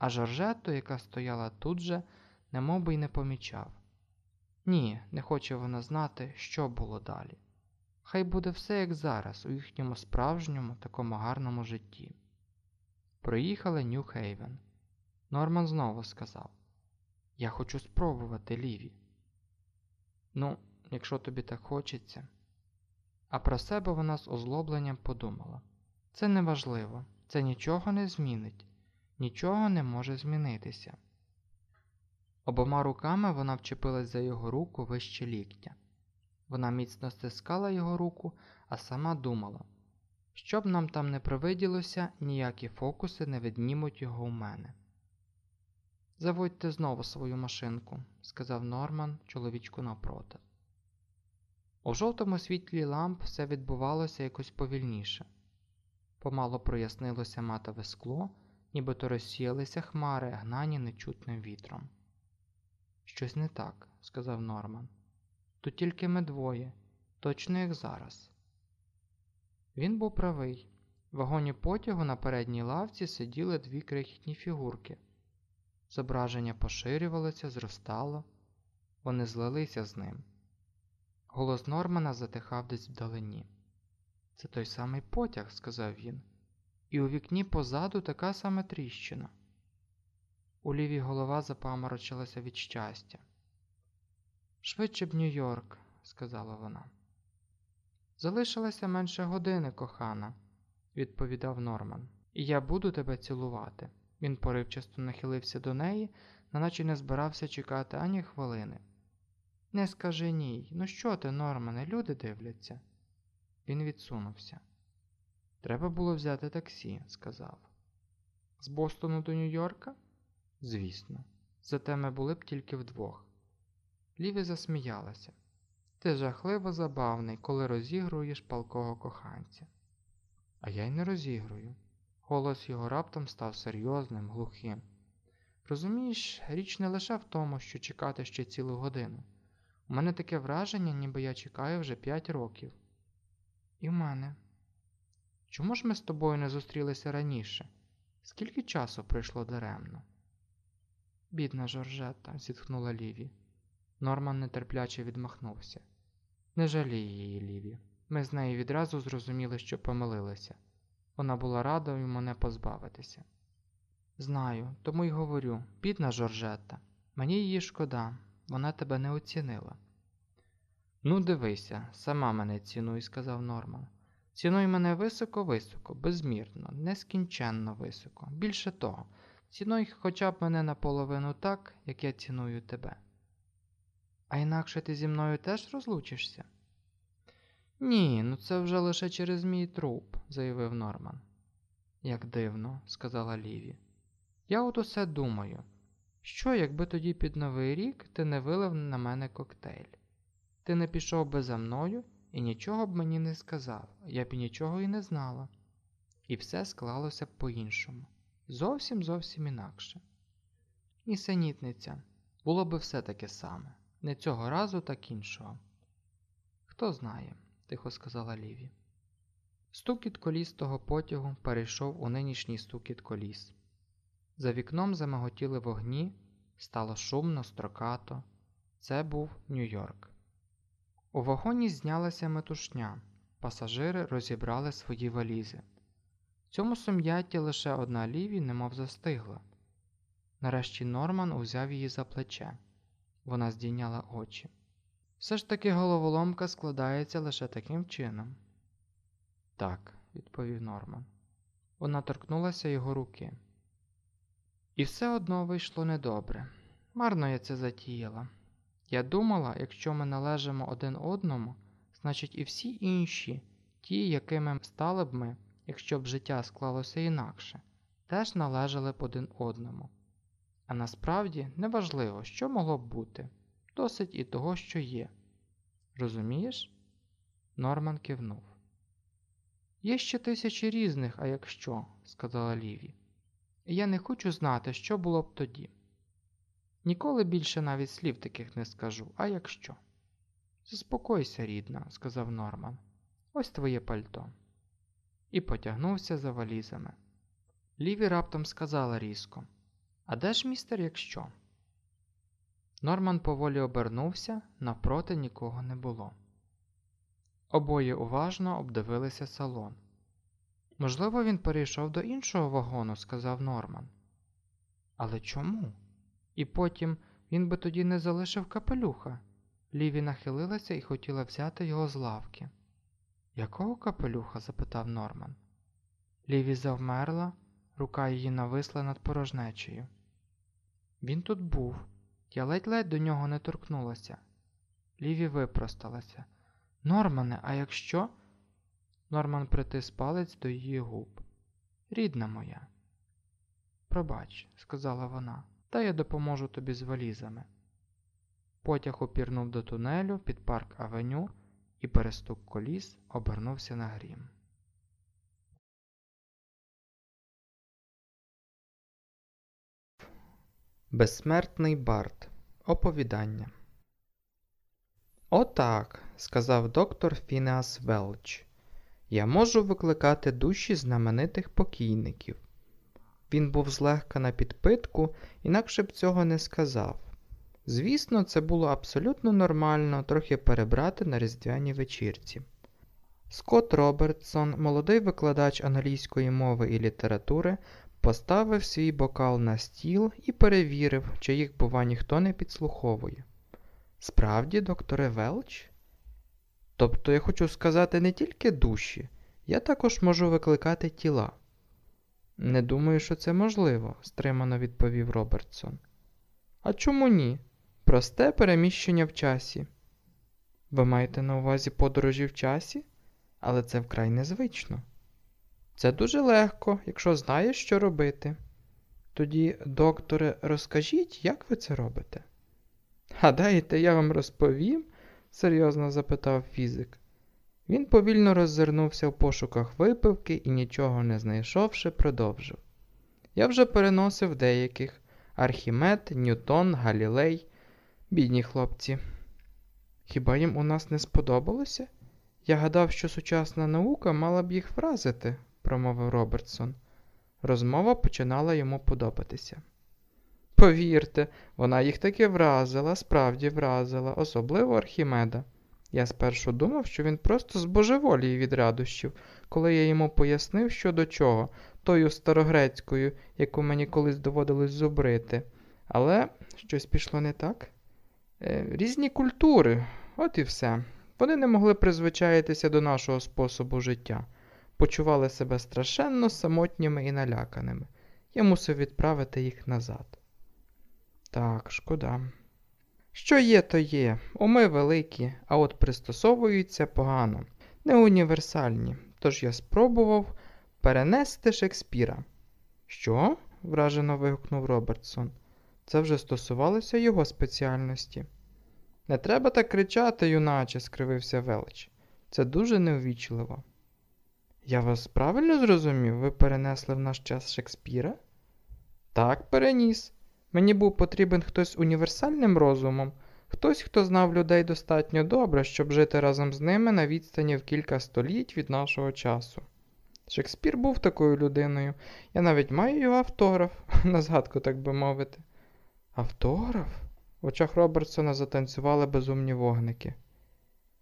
А Жоржетту, яка стояла тут же, немовби й не помічав. Ні, не хоче вона знати, що було далі. Хай буде все як зараз, у їхньому справжньому, такому гарному житті. Проїхали Нью-Хейвен. Норман знову сказав: Я хочу спробувати Ліві. Ну, якщо тобі так хочеться. А про себе вона з озлобленням подумала: це неважливо, це нічого не змінить, нічого не може змінитися. Обома руками вона вчепилась за його руку вище ліктя. Вона міцно стискала його руку, а сама думала, щоб нам там не привиділося, ніякі фокуси не віднімуть його у мене. Заводьте знову свою машинку, сказав Норман чоловічку напроти. У жовтому світлі ламп все відбувалося якось повільніше. Помало прояснилося матове скло, нібито розсіялися хмари, гнані нечутним вітром. Щось не так, сказав Норман. Тут тільки ми двоє, точно як зараз. Він був правий. В вагоні потягу на передній лавці сиділи дві крихітні фігурки. Зображення поширювалося, зростало, вони злилися з ним. Голос Нормана затихав десь вдалині. Це той самий потяг, сказав він, і у вікні позаду така сама тріщина. У лівій голова запаморочилася від щастя. Швидше б Нью-Йорк, сказала вона. Залишилося менше години, кохана, відповідав Норман, і я буду тебе цілувати. Він поривчасто нахилився до неї, неначе не збирався чекати ані хвилини. Не скажи ні. Ну що ти, Нормане, люди дивляться. Він відсунувся. Треба було взяти таксі, сказав. З Бостону до Нью-Йорка? Звісно, зате ми були б тільки вдвох. Ліві засміялася. Ти жахливо забавний, коли розігруєш палкого коханця. А я й не розігрую. Голос його раптом став серйозним, глухим. Розумієш, річ не лише в тому, що чекати ще цілу годину. У мене таке враження, ніби я чекаю вже п'ять років. І в мене. Чому ж ми з тобою не зустрілися раніше? Скільки часу пройшло даремно? Бідна Жоржета, зітхнула Ліві. Норман нетерпляче відмахнувся. Не жалій її, Ліві. Ми з нею відразу зрозуміли, що помилилися. Вона була рада мене позбавитися. Знаю, тому й говорю, бідна Жоржетта, мені її шкода, вона тебе не оцінила. Ну, дивися, сама мене цінуй, сказав Норман. Цінуй мене високо-високо, безмірно, нескінченно високо. Більше того, цінуй хоча б мене наполовину так, як я ціную тебе. А інакше ти зі мною теж розлучишся? Ні, ну це вже лише через мій труп, заявив Норман. Як дивно, сказала Ліві. Я от усе думаю. Що, якби тоді під Новий рік ти не вилив на мене коктейль? Ти не пішов би за мною і нічого б мені не сказав, я б нічого і не знала. І все склалося б по-іншому. Зовсім зовсім інакше. Нісенітниця, було би все таке саме. Не цього разу, так іншого. Хто знає, тихо сказала Ліві. Стукіт коліс того потягу перейшов у нинішній стукіт коліс. За вікном замиготіли вогні, стало шумно, строкато. Це був Нью-Йорк. У вагоні знялася метушня, пасажири розібрали свої валізи. В цьому сум'ятті лише одна ліві немов застигла. Нарешті Норман узяв її за плече. Вона здійняла очі. Все ж таки головоломка складається лише таким чином. Так, відповів Норман. Вона торкнулася його руки. І все одно вийшло недобре. Марно я це затіяла. Я думала, якщо ми належимо один одному, значить і всі інші, ті, якими стали б ми, якщо б життя склалося інакше, теж належали б один одному. А насправді неважливо, що могло б бути, досить і того, що є. Розумієш? Норман кивнув. Є ще тисячі різних, а якщо, сказала Ліві. Я не хочу знати, що було б тоді. Ніколи більше навіть слів таких не скажу, а якщо? Заспокойся, рідна, сказав Норман. Ось твоє пальто. І потягнувся за валізами. Ліві раптом сказала різко: А де ж містер, якщо? Норман поволі обернувся, навпроти нікого не було. Обоє уважно обдивилися салон. Можливо, він перейшов до іншого вагону, сказав Норман. Але чому? І потім він би тоді не залишив капелюха. Ліві нахилилася і хотіла взяти його з лавки. Якого капелюха? запитав Норман. Ліві завмерла, рука її нависла над порожнечею. Він тут був, я ледь-ледь до нього не торкнулася. Ліві випросталася. Нормане, а якщо? Норман притис палець до її губ. Рідна моя. Пробач, сказала вона, та я допоможу тобі з валізами. Потяг опірнув до тунелю під парк авеню і перестук коліс обернувся на грім. Безсмертний Барт. Оповідання. Отак, сказав доктор Фінеас Велч. Я можу викликати душі знаменитих покійників. Він був злегка на підпитку, інакше б цього не сказав. Звісно, це було абсолютно нормально трохи перебрати на різдвяній вечірці. Скотт Робертсон, молодий викладач англійської мови і літератури, поставив свій бокал на стіл і перевірив, чи їх, бува, ніхто не підслуховує. Справді, докторе Велч? Тобто я хочу сказати не тільки душі, я також можу викликати тіла. Не думаю, що це можливо, стримано відповів Робертсон. А чому ні? Просте переміщення в часі. Ви маєте на увазі подорожі в часі? Але це вкрай незвично. Це дуже легко, якщо знаєш, що робити. Тоді, докторе, розкажіть, як ви це робите? Гадаєте, я вам розповім? серйозно запитав фізик. Він повільно роззирнувся в пошуках випивки і, нічого не знайшовши, продовжив. Я вже переносив деяких Архімед, Ньютон, Галілей, бідні хлопці. Хіба їм у нас не сподобалося? Я гадав, що сучасна наука мала б їх вразити, промовив Робертсон. Розмова починала йому подобатися. Повірте, вона їх таки вразила, справді вразила, особливо Архімеда. Я спершу думав, що він просто збожеволіє від радощів, коли я йому пояснив, що до чого, тою старогрецькою, яку мені колись доводилось зубрити. Але щось пішло не так. Е, різні культури, от і все. Вони не могли призвичаїтися до нашого способу життя, почували себе страшенно самотніми і наляканими. Я мусив відправити їх назад. Так, шкода. Що є, то є. Уми великі, а от пристосовуються погано, не універсальні. Тож я спробував перенести Шекспіра. Що? вражено вигукнув Робертсон. Це вже стосувалося його спеціальності. Не треба так кричати, юначе, скривився Велич. Це дуже неувічливо. Я вас правильно зрозумів, ви перенесли в наш час Шекспіра? Так, переніс. Мені був потрібен хтось універсальним розумом, хтось, хто знав людей достатньо добре, щоб жити разом з ними на відстані в кілька століть від нашого часу. Шекспір був такою людиною, я навіть маю його автограф, на згадку, так би мовити. Автограф? В очах Робертсона затанцювали безумні вогники.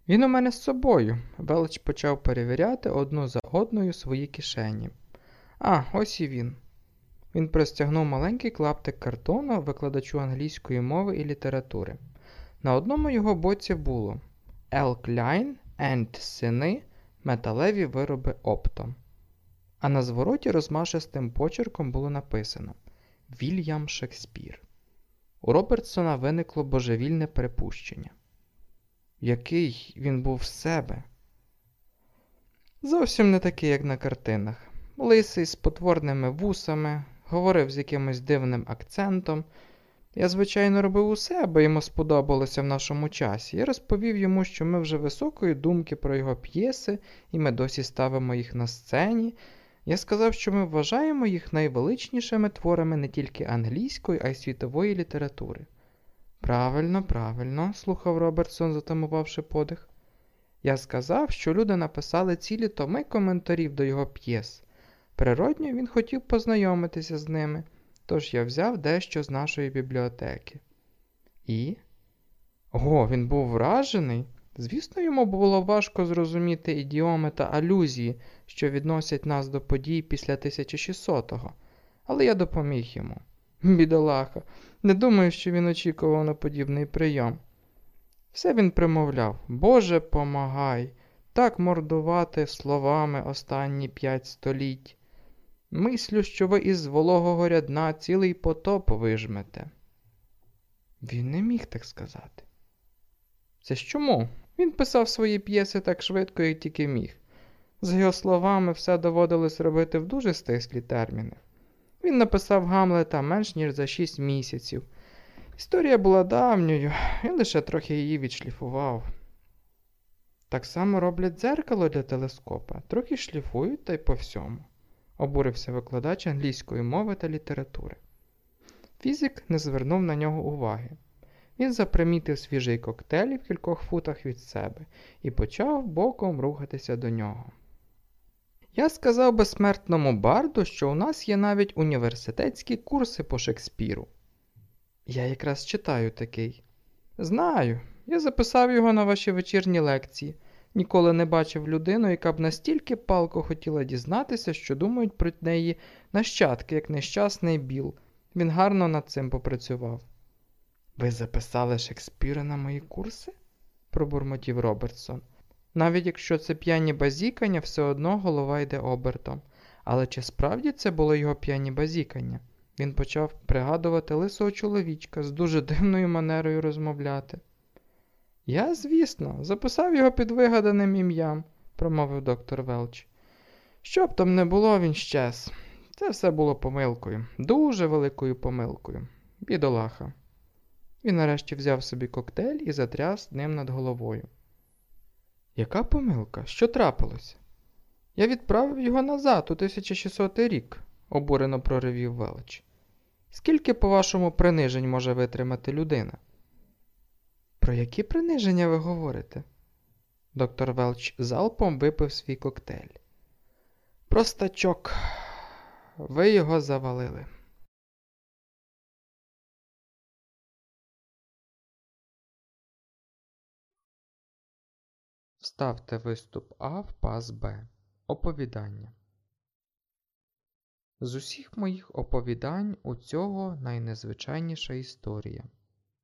Він у мене з собою. Велич почав перевіряти одну за одною свої кишені. А, ось і він. Він простягнув маленький клаптик картону викладачу англійської мови і літератури. На одному його боці було L. Klein and сини металеві вироби оптом. А на звороті розмашистим почерком було написано Вільям Шекспір. У Робертсона виникло божевільне припущення. Який він був в себе? Зовсім не такий, як на картинах. Лисий з потворними вусами, говорив з якимось дивним акцентом. Я, звичайно, робив усе, аби йому сподобалося в нашому часі, Я розповів йому, що ми вже високої думки про його п'єси, і ми досі ставимо їх на сцені. Я сказав, що ми вважаємо їх найвеличнішими творами не тільки англійської, а й світової літератури. Правильно, правильно, слухав Робертсон, затамувавши подих. Я сказав, що люди написали цілі томи коментарів до його п'єс. Природньо він хотів познайомитися з ними, тож я взяв дещо з нашої бібліотеки. І? О, він був вражений. Звісно, йому було важко зрозуміти ідіоми та алюзії, що відносять нас до подій після 1600-го, але я допоміг йому. Бідолаха, не думаю, що він очікував на подібний прийом. Все він примовляв Боже, помагай, так мордувати словами останні п'ять століть. Мислю, що ви із вологого рядна цілий потоп вижмете. Він не міг так сказати. Це ж чому? Він писав свої п'єси так швидко, як тільки міг. За його словами, все доводилось робити в дуже стислі терміни. Він написав Гамлета менш ніж за шість місяців. Історія була давньою, він лише трохи її відшліфував. Так само роблять дзеркало для телескопа, трохи шліфують та й по всьому, обурився викладач англійської мови та літератури. Фізик не звернув на нього уваги. Він запримітив свіжий коктейль в кількох футах від себе і почав боком рухатися до нього. Я сказав безсмертному барду, що у нас є навіть університетські курси по Шекспіру. Я якраз читаю такий. Знаю, я записав його на ваші вечірні лекції. Ніколи не бачив людину, яка б настільки палко хотіла дізнатися, що думають про неї нащадки, як нещасний Біл. Він гарно над цим попрацював. Ви записали Шекспіра на мої курси? пробурмотів Робертсон. Навіть якщо це п'яні базікання, все одно голова йде обертом. Але чи справді це було його п'яні базікання? Він почав пригадувати лисого чоловічка з дуже дивною манерою розмовляти. Я, звісно, записав його під вигаданим ім'ям, промовив доктор Велч. Що б там не було, він щез. Це все було помилкою, дуже великою помилкою. Бідолаха. Він нарешті взяв собі коктейль і затряс ним над головою. Яка помилка? Що трапилося? Я відправив його назад у 1600 рік, обурено проривів Велич. Скільки, по-вашому, принижень може витримати людина? Про які приниження ви говорите? Доктор Велч залпом випив свій коктейль. Простачок, ви його завалили. Вставте виступ А в пас Б. Оповідання. З усіх моїх оповідань у цього найнезвичайніша історія.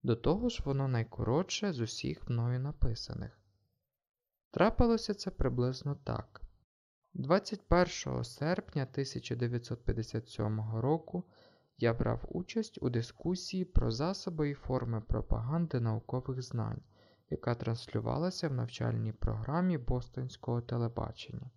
До того ж, воно найкоротше з усіх мною написаних. Трапилося це приблизно так. 21 серпня 1957 року я брав участь у дискусії про засоби і форми пропаганди наукових знань яка транслювалася в навчальній програмі Бостонського телебачення.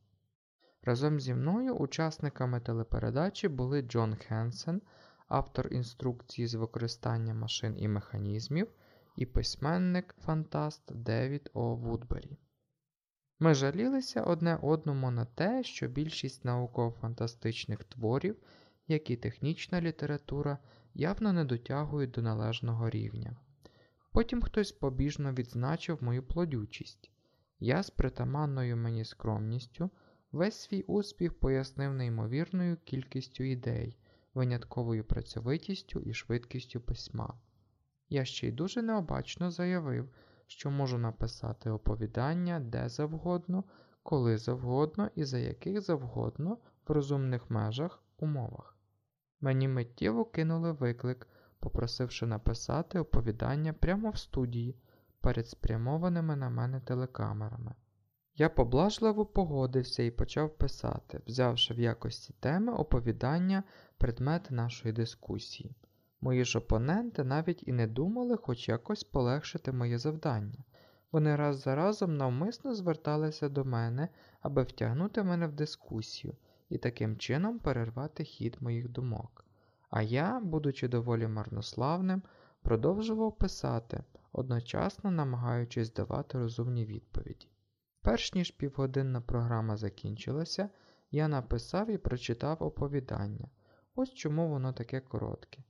Разом зі мною учасниками телепередачі були Джон Хенсен, автор інструкції з використання машин і механізмів, і письменник фантаст Девід О. Вудбері. Ми жалілися одне одному на те, що більшість науково-фантастичних творів, як і технічна література, явно не дотягують до належного рівня. Потім хтось побіжно відзначив мою плодючість. Я з притаманною мені скромністю весь свій успіх пояснив неймовірною кількістю ідей, винятковою працьовитістю і швидкістю письма. Я ще й дуже необачно заявив, що можу написати оповідання де завгодно, коли завгодно і за яких завгодно в розумних межах умовах. Мені миттєво кинули виклик попросивши написати оповідання прямо в студії перед спрямованими на мене телекамерами. Я поблажливо погодився і почав писати, взявши в якості теми оповідання предмети нашої дискусії. Мої ж опоненти навіть і не думали хоч якось полегшити моє завдання. Вони раз за разом навмисно зверталися до мене, аби втягнути мене в дискусію і таким чином перервати хід моїх думок. А я, будучи доволі марнославним, продовжував писати, одночасно намагаючись давати розумні відповіді. Перш ніж півгодинна програма закінчилася, я написав і прочитав оповідання. Ось чому воно таке коротке.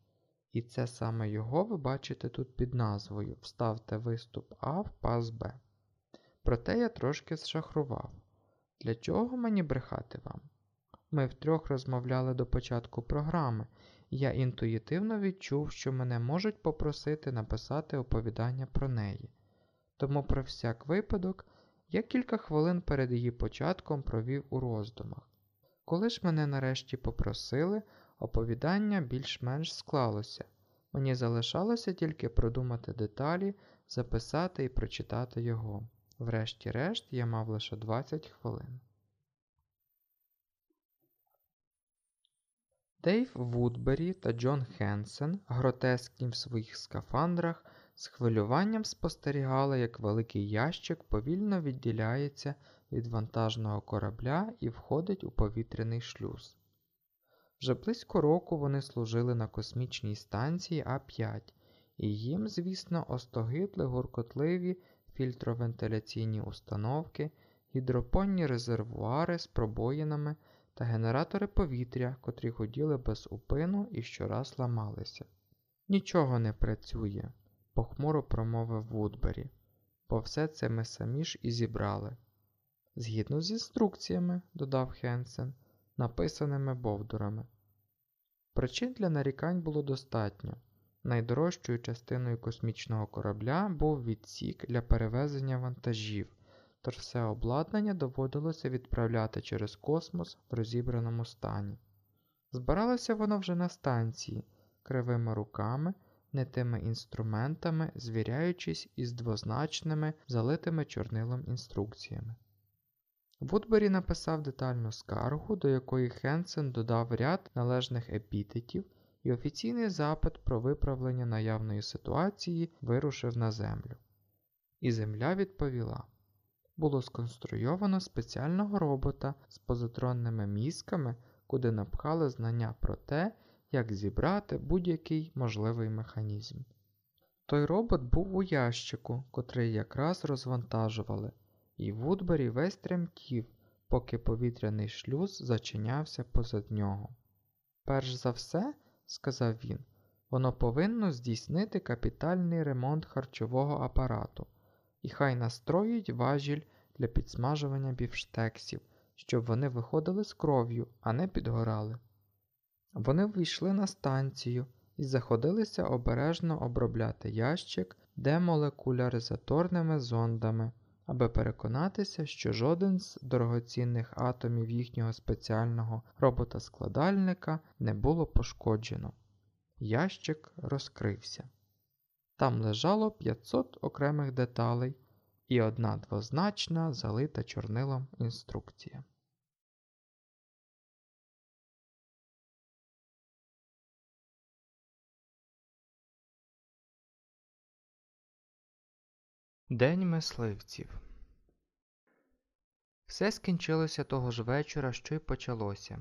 І це саме його ви бачите тут під назвою Вставте виступ А в пас Б. Проте я трошки зшахрував. Для чого мені брехати вам? Ми втрьох розмовляли до початку програми, і я інтуїтивно відчув, що мене можуть попросити написати оповідання про неї. Тому про всяк випадок я кілька хвилин перед її початком провів у роздумах. Коли ж мене нарешті попросили, оповідання більш-менш склалося. Мені залишалося тільки продумати деталі, записати і прочитати його. Врешті-решт я мав лише 20 хвилин. Дейв Вудбері та Джон Хенсен, гротескні в своїх скафандрах, з хвилюванням спостерігали, як великий ящик повільно відділяється від вантажного корабля і входить у повітряний шлюз. Вже близько року вони служили на космічній станції А5, і їм, звісно, остогидли гуркотливі фільтровентиляційні установки, гідропонні резервуари з пробоїнами та генератори повітря, котрі гуділи без упину і щораз ламалися. Нічого не працює, похмуро промовив Вудбері, бо все це ми самі ж і зібрали. Згідно з інструкціями, додав Хенсен, написаними бовдурами. Причин для нарікань було достатньо. Найдорожчою частиною космічного корабля був відсік для перевезення вантажів, тож все обладнання доводилося відправляти через космос в розібраному стані. Збиралося воно вже на станції, кривими руками, не тими інструментами, звіряючись із двозначними, залитими чорнилом інструкціями. Вудбері написав детальну скаргу, до якої Хенсен додав ряд належних епітетів, і офіційний запит про виправлення наявної ситуації вирушив на землю. І земля відповіла: було сконструйовано спеціального робота з позитронними мізками, куди напхали знання про те, як зібрати будь-який можливий механізм. Той робот був у ящику, котрий якраз розвантажували і Вудбері весь тремтів, поки повітряний шлюз зачинявся позад нього. Перш за все, сказав він, воно повинно здійснити капітальний ремонт харчового апарату, і хай настроїть важіль для підсмажування бівштексів, щоб вони виходили з кров'ю, а не підгорали. Вони ввійшли на станцію і заходилися обережно обробляти ящик демолекуляризаторними зондами аби переконатися, що жоден з дорогоцінних атомів їхнього спеціального робота-складальника не було пошкоджено. Ящик розкрився. Там лежало 500 окремих деталей і одна двозначна залита чорнилом інструкція. День мисливців. Все скінчилося того ж вечора, що й почалося.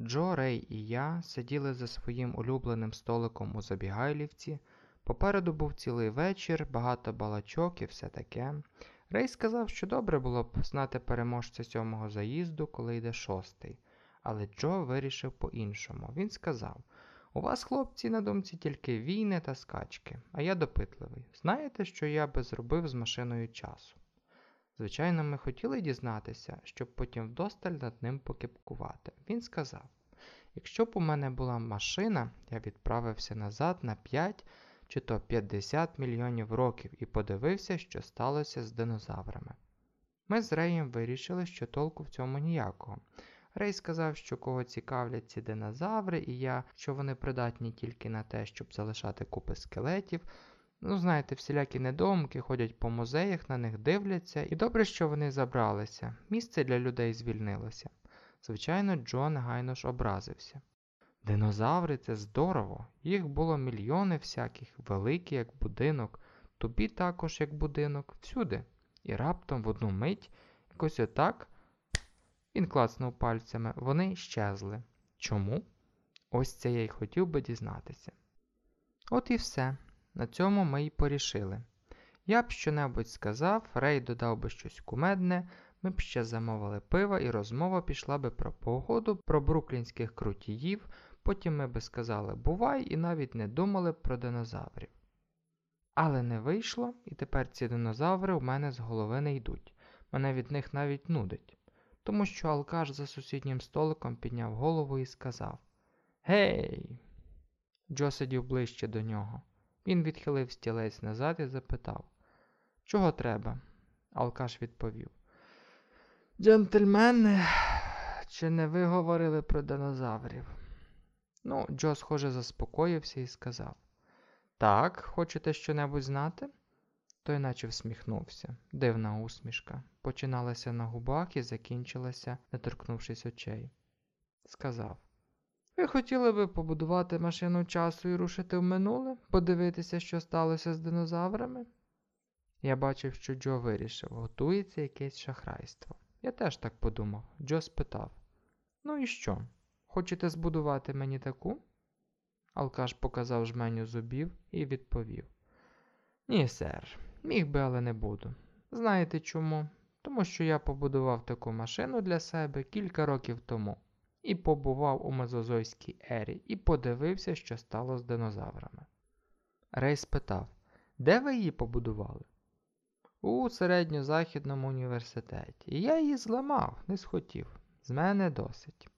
Джо, Рей і я сиділи за своїм улюбленим столиком у Забігайлівці. Попереду був цілий вечір, багато балачок і все таке. Рей сказав, що добре було б знати переможця сьомого заїзду, коли йде шостий. Але Джо вирішив по-іншому. Він сказав. У вас, хлопці, на думці тільки війни та скачки, а я допитливий. Знаєте, що я би зробив з машиною часу? Звичайно, ми хотіли дізнатися, щоб потім вдосталь над ним покипкувати. Він сказав: якщо б у мене була машина, я відправився назад на 5 чи то 50 мільйонів років і подивився, що сталося з динозаврами. Ми з Реєм вирішили, що толку в цьому ніякого. Рей сказав, що кого цікавлять ці динозаври, і я, що вони придатні тільки на те, щоб залишати купи скелетів. Ну, знаєте, всілякі недоумки ходять по музеях, на них дивляться, і добре, що вони забралися. Місце для людей звільнилося. Звичайно, Джон гайно ж образився. Динозаври це здорово, їх було мільйони всяких, великі, як будинок, тобі також як будинок, всюди. І раптом в одну мить, якось отак. Він клацнув пальцями, вони щезли. Чому? Ось це я й хотів би дізнатися. От і все. На цьому ми й порішили. Я б щонебудь сказав, Рей додав би щось кумедне, ми б ще замовили пива, і розмова пішла би про погоду, про бруклінських крутіїв, потім ми би сказали бувай і навіть не думали про динозаврів. Але не вийшло, і тепер ці динозаври у мене з голови не йдуть. Мене від них навіть нудить. Тому що алкаш за сусіднім столиком підняв голову і сказав Гей! Джо сидів ближче до нього. Він відхилив стілець назад і запитав Чого треба? Алкаш відповів. Джентльмени, чи не ви говорили про динозаврів? Ну, Джо, схоже, заспокоївся і сказав Так, хочете щонебудь знати? Той наче всміхнувся. Дивна усмішка. Починалася на губах і закінчилася, не торкнувшись очей. Сказав Ви хотіли би побудувати машину часу і рушити в минуле, подивитися, що сталося з динозаврами? Я бачив, що Джо вирішив, готується якесь шахрайство. Я теж так подумав. Джо спитав: Ну і що? Хочете збудувати мені таку? Алкаш показав жменю зубів і відповів: Ні, сер, міг би, але не буду. Знаєте чому? Тому що я побудував таку машину для себе кілька років тому і побував у Мезозойській ері і подивився, що стало з динозаврами. Рей спитав, де ви її побудували? У середньозахідному університеті. І я її зламав, не схотів. З мене досить.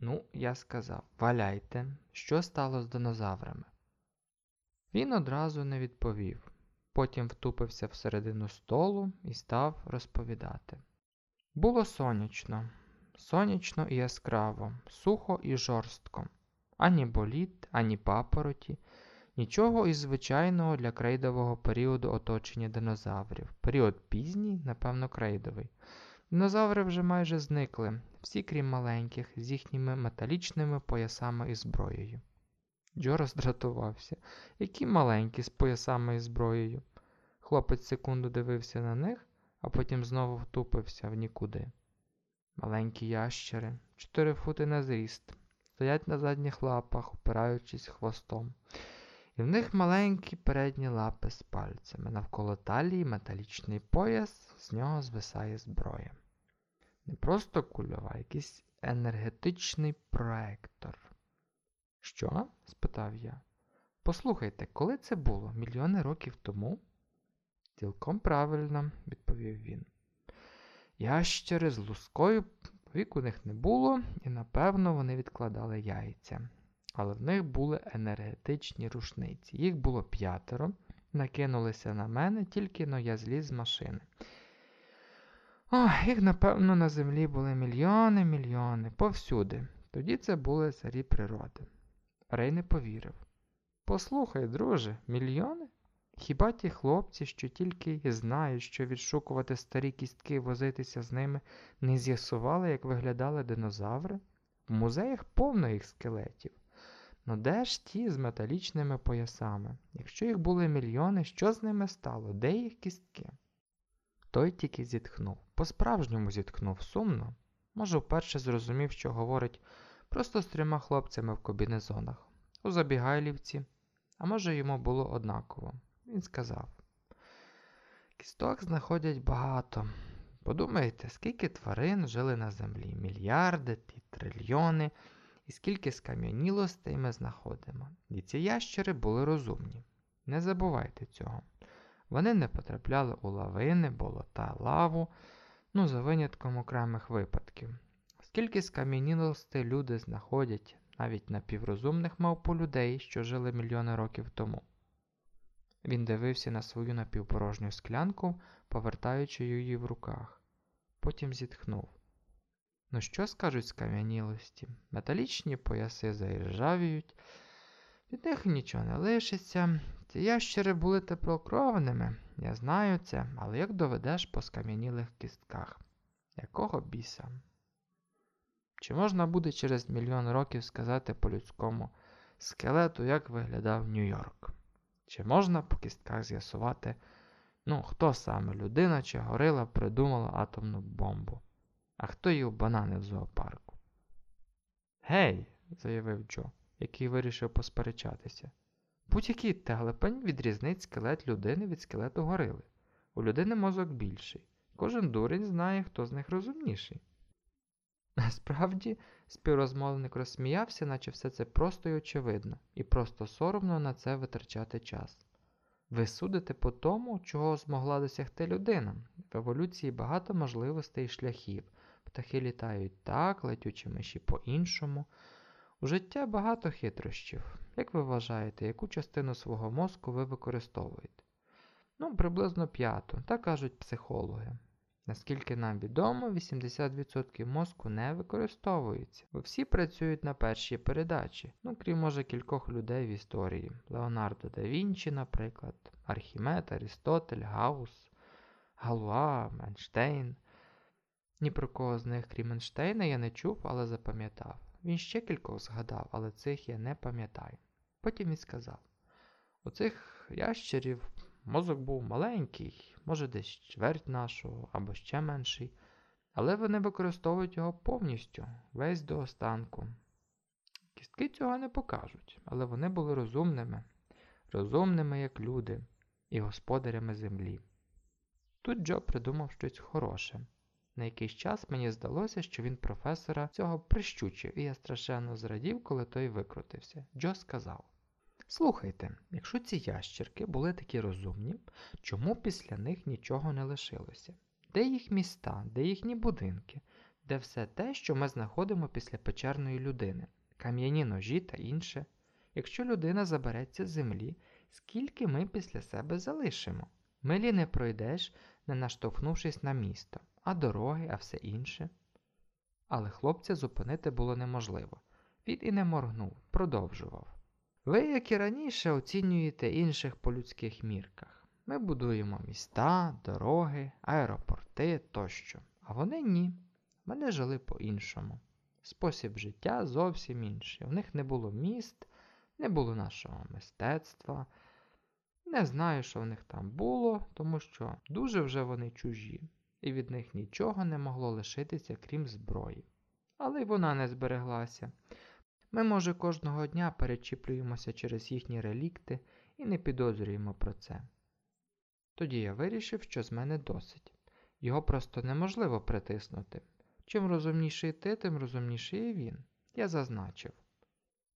Ну, я сказав, валяйте, що стало з динозаврами. Він одразу не відповів, потім втупився всередину столу і став розповідати. Було сонячно, сонячно і яскраво, сухо і жорстко. Ані боліт, ані папороті, нічого із звичайного для крейдового періоду оточення динозаврів. Період пізній, напевно, крейдовий. Динозаври вже майже зникли, всі крім маленьких, з їхніми металічними поясами і зброєю. Джо роздратувався. Які маленькі з поясами і зброєю. Хлопець секунду дивився на них, а потім знову втупився в нікуди. Маленькі ящери, чотири фути на зріст, стоять на задніх лапах, упираючись хвостом. І в них маленькі передні лапи з пальцями. Навколо талії металічний пояс, з нього звисає зброя. Не просто кульова, а якийсь енергетичний проектор. Що? спитав я. Послухайте, коли це було? Мільйони років тому? Цілком правильно, відповів він. Ящери з лускою вік у них не було, і напевно вони відкладали яйця. Але в них були енергетичні рушниці. Їх було п'ятеро, накинулися на мене, тільки но я зліз з машини. О, їх, напевно, на землі були мільйони, мільйони, повсюди. Тоді це були царі природи. Рей не повірив. Послухай, друже, мільйони? Хіба ті хлопці, що тільки і знають, що відшукувати старі кістки і возитися з ними, не з'ясували, як виглядали динозаври? В музеях повно їх скелетів. Ну де ж ті з металічними поясами? Якщо їх були мільйони, що з ними стало? Де їх кістки? Той тільки зітхнув. По-справжньому зітхнув сумно. Може, вперше зрозумів, що говорить просто з трьома хлопцями в комбінезонах, у Забігайлівці, а може йому було однаково. Він сказав: Кісток знаходять багато. Подумайте, скільки тварин жили на землі, мільярди і трильйони, і скільки скам'янілостей ми знаходимо. І ці ящери були розумні. Не забувайте цього. Вони не потрапляли у лавини, болота, лаву, ну, за винятком окремих випадків. Скільки скам'янілостей люди знаходять навіть напіврозумних мавполюдей, що жили мільйони років тому. Він дивився на свою напівпорожню склянку, повертаючи її в руках. Потім зітхнув. Ну, що скажуть скам'янілості? Металічні пояси заіржавіють, від них нічого не лишиться. Ці ящери були теплокровними, я знаю це, але як доведеш по скам'янілих кістках? Якого біса? Чи можна буде через мільйон років сказати по-людському скелету, як виглядав Нью-Йорк? Чи можна по кістках з'ясувати, ну, хто саме людина чи горила придумала атомну бомбу, а хто їв банани в зоопарку? Гей, заявив Джо, який вирішив посперечатися. Будь-який телепень відрізнить скелет людини від скелету горили. У людини мозок більший. Кожен дурень знає, хто з них розумніший. Насправді, співрозмовник розсміявся, наче все це просто й очевидно, і просто соромно на це витрачати час. Ви судите по тому, чого змогла досягти людина. В еволюції багато можливостей і шляхів. Птахи літають так, летючі миші по-іншому. У життя багато хитрощів. Як ви вважаєте, яку частину свого мозку ви використовуєте? Ну, приблизно п'яту, так кажуть психологи. Наскільки нам відомо, 80% мозку не використовується, бо всі працюють на першій передачі, ну крім може кількох людей в історії. Леонардо да Вінчі, наприклад, Архімед, Арістотель, Гаус, Галуа, Менштейн. Ні про кого з них, крім Менштейна, я не чув, але запам'ятав. Він ще кількох згадав, але цих я не пам'ятаю. Потім він сказав: у цих ящерів мозок був маленький, може десь чверть нашого або ще менший, але вони використовують його повністю, весь до останку. Кістки цього не покажуть, але вони були розумними, розумними, як люди, і господарями землі. Тут Джо придумав щось хороше. На якийсь час мені здалося, що він професора цього прищучив, і я страшенно зрадів, коли той викрутився. Джо сказав: Слухайте, якщо ці ящерки були такі розумні, чому після них нічого не лишилося? Де їх міста, де їхні будинки, де все те, що ми знаходимо після печерної людини, кам'яні ножі та інше? Якщо людина забереться з землі, скільки ми після себе залишимо? Милі не пройдеш, не наштовхнувшись на місто, а дороги, а все інше. Але хлопця зупинити було неможливо. Він і не моргнув, продовжував. Ви, як і раніше, оцінюєте інших по людських мірках. Ми будуємо міста, дороги, аеропорти тощо. А вони ні. Вони жили по-іншому. Спосіб життя зовсім інший. У них не було міст, не було нашого мистецтва. Не знаю, що в них там було, тому що дуже вже вони чужі, і від них нічого не могло лишитися, крім зброї. Але й вона не збереглася. Ми, може, кожного дня перечіплюємося через їхні релікти і не підозрюємо про це. Тоді я вирішив, що з мене досить. Його просто неможливо притиснути. Чим розумніший ти, тим розумніший і він. Я зазначив.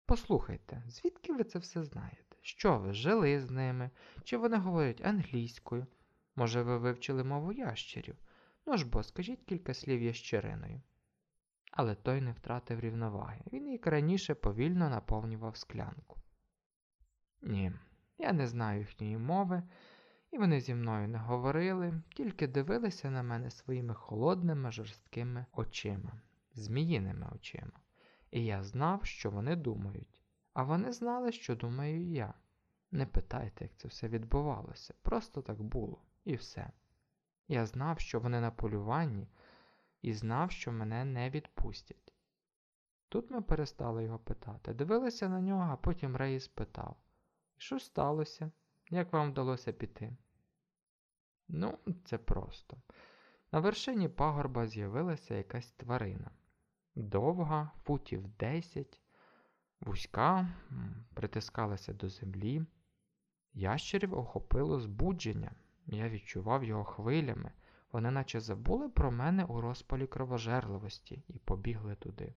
Послухайте, звідки ви це все знаєте? Що ви жили з ними? Чи вони говорять англійською? Може, ви вивчили мову ящерів? Ну ж бо, скажіть кілька слів ящериною. Але той не втратив рівноваги. Він, як раніше, повільно наповнював склянку. Ні, я не знаю їхньої мови, і вони зі мною не говорили, тільки дивилися на мене своїми холодними жорсткими очима, зміїними очима. І я знав, що вони думають, а вони знали, що думаю я. Не питайте, як це все відбувалося, просто так було, і все. Я знав, що вони на полюванні, і знав, що мене не відпустять. Тут ми перестали його питати, дивилися на нього, а потім Рей спитав: Що сталося? Як вам вдалося піти? Ну, це просто. На вершині пагорба з'явилася якась тварина. Довга, футів 10, вузька, притискалася до землі. Ящерів охопило збудження. Я відчував його хвилями. Вони наче забули про мене у розпалі кровожерливості і побігли туди.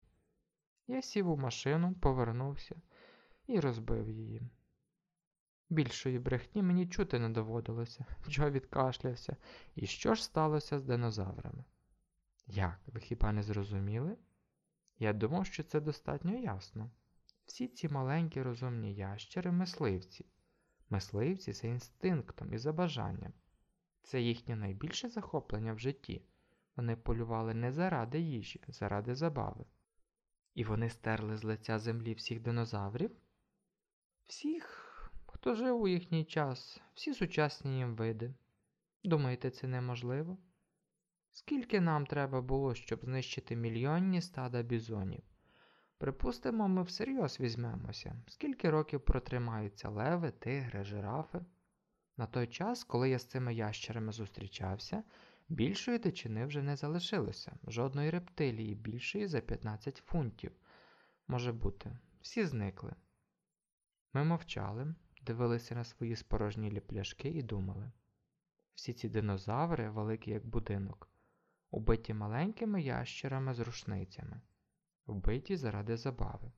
Я сів у машину, повернувся і розбив її. Більшої брехні мені чути не доводилося, Джо відкашлявся. І що ж сталося з динозаврами? Як, ви хіба не зрозуміли? Я думав, що це достатньо ясно. Всі ці маленькі розумні ящери мисливці. Мисливці за інстинктом і за бажанням. Це їхнє найбільше захоплення в житті. Вони полювали не заради їжі, заради забави. І вони стерли з лиця землі всіх динозаврів? Всіх, хто жив у їхній час, всі сучасні їм види. Думаєте, це неможливо? Скільки нам треба було, щоб знищити мільйонні стада бізонів? Припустимо, ми всерйоз візьмемося, скільки років протримаються леви, тигри, жирафи? На той час, коли я з цими ящерами зустрічався, більшої дичини вже не залишилося, жодної рептилії більшої за 15 фунтів. Може бути, всі зникли. Ми мовчали, дивилися на свої спорожнілі пляшки і думали. Всі ці динозаври, великі як будинок, убиті маленькими ящерами з рушницями, вбиті заради забави.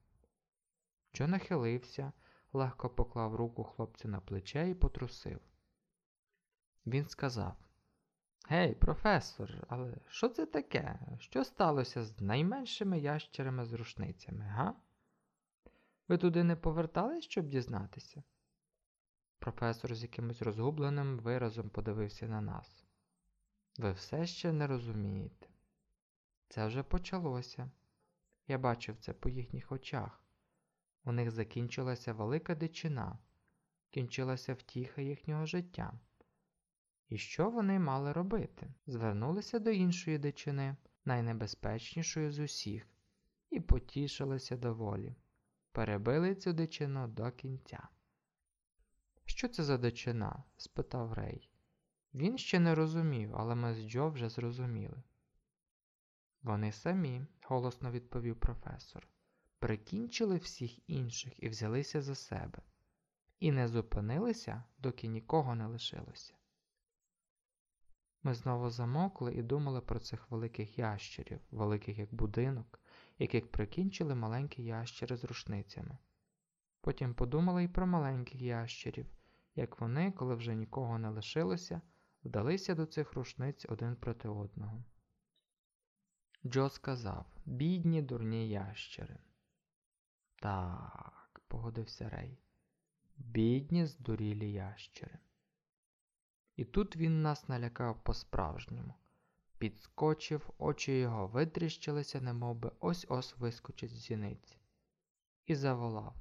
Джо нахилився, легко поклав руку хлопцю на плече і потрусив. Він сказав: Гей, професор, але що це таке? Що сталося з найменшими ящерами з рушницями, га? Ви туди не повертались, щоб дізнатися? Професор з якимось розгубленим виразом подивився на нас. Ви все ще не розумієте. Це вже почалося. Я бачив це по їхніх очах. У них закінчилася велика дичина, кінчилася втіха їхнього життя. І що вони мали робити? Звернулися до іншої дичини, найнебезпечнішої з усіх, і потішилися доволі. Перебили цю дичину до кінця. Що це за дичина? спитав Рей. Він ще не розумів, але ми з Джо вже зрозуміли. Вони самі, голосно відповів професор, прикінчили всіх інших і взялися за себе, і не зупинилися, доки нікого не лишилося. Ми знову замокли і думали про цих великих ящерів, великих як будинок, яких прикінчили маленькі ящери з рушницями. Потім подумали і про маленьких ящерів, як вони, коли вже нікого не лишилося, вдалися до цих рушниць один проти одного. Джо сказав бідні дурні ящери. Так, погодився Рей. Бідні здурілі ящери. І тут він нас налякав по-справжньому. Підскочив, очі його витріщилися, немовби ось ось вискочить з зіниці. І заволав.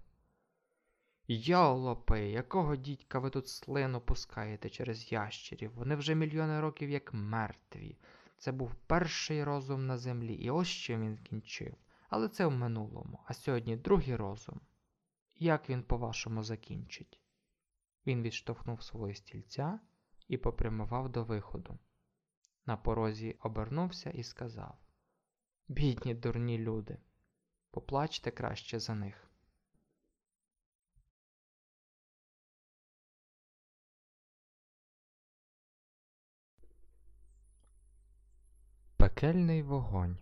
Йолопи, якого дідька ви тут слину пускаєте через ящерів? Вони вже мільйони років як мертві. Це був перший розум на землі, і ось що він кінчив. Але це в минулому, а сьогодні другий розум. Як він, по-вашому, закінчить? Він відштовхнув свого стільця і попрямував до виходу. На порозі обернувся і сказав: Бідні дурні люди, поплачте краще за них. Пекельний вогонь.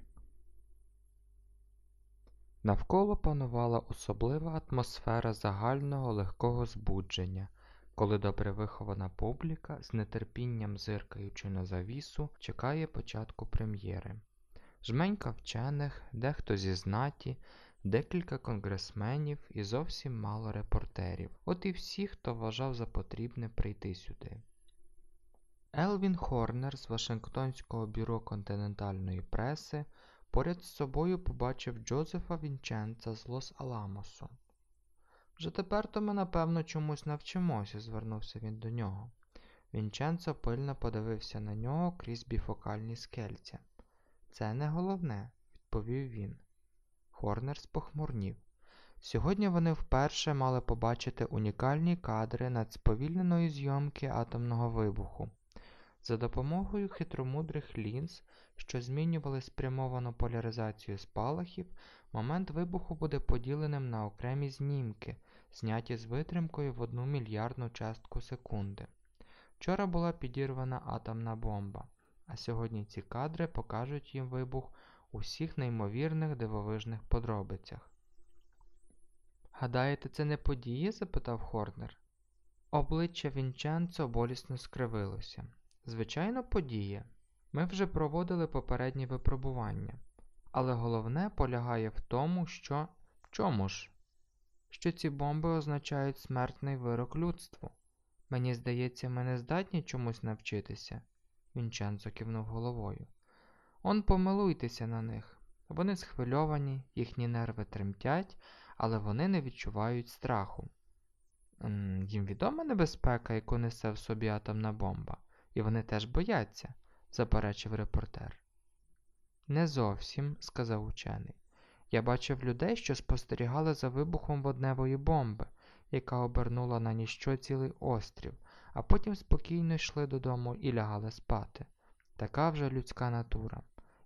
Навколо панувала особлива атмосфера загального легкого збудження, коли добре вихована публіка, з нетерпінням зиркаючи на завісу, чекає початку прем'єри. Жменька вчених, дехто зі знаті, декілька конгресменів і зовсім мало репортерів, от і всі, хто вважав за потрібне прийти сюди. Елвін Хорнер з Вашингтонського бюро континентальної преси поряд з собою побачив Джозефа Вінченца з Лос-Аламосу. Вже тепер то ми, напевно, чомусь навчимося, звернувся він до нього. Вінченцо пильно подивився на нього крізь біфокальні скельця. Це не головне, відповів він. Хорнер спохмурнів. Сьогодні вони вперше мали побачити унікальні кадри надсповільненої зйомки атомного вибуху. За допомогою хитромудрих лінз, що змінювали спрямовану поляризацію спалахів, момент вибуху буде поділеним на окремі знімки, зняті з витримкою в одну мільярдну частку секунди. Вчора була підірвана атомна бомба, а сьогодні ці кадри покажуть їм вибух у всіх неймовірних дивовижних подробицях. Гадаєте, це не події? запитав Хорнер. Обличчя Вінченцо болісно скривилося. Звичайно, подія. Ми вже проводили попередні випробування. Але головне полягає в тому, що. В чому ж? Що ці бомби означають смертний вирок людству. Мені здається, ми не здатні чомусь навчитися. Вінченцо кивнув головою. Он помилуйтеся на них. Вони схвильовані, їхні нерви тремтять, але вони не відчувають страху. Їм відома небезпека, яку несе в собі атомна бомба, і вони теж бояться, заперечив репортер. Не зовсім, сказав учений. Я бачив людей, що спостерігали за вибухом водневої бомби, яка обернула на ніщо цілий острів, а потім спокійно йшли додому і лягали спати. Така вже людська натура.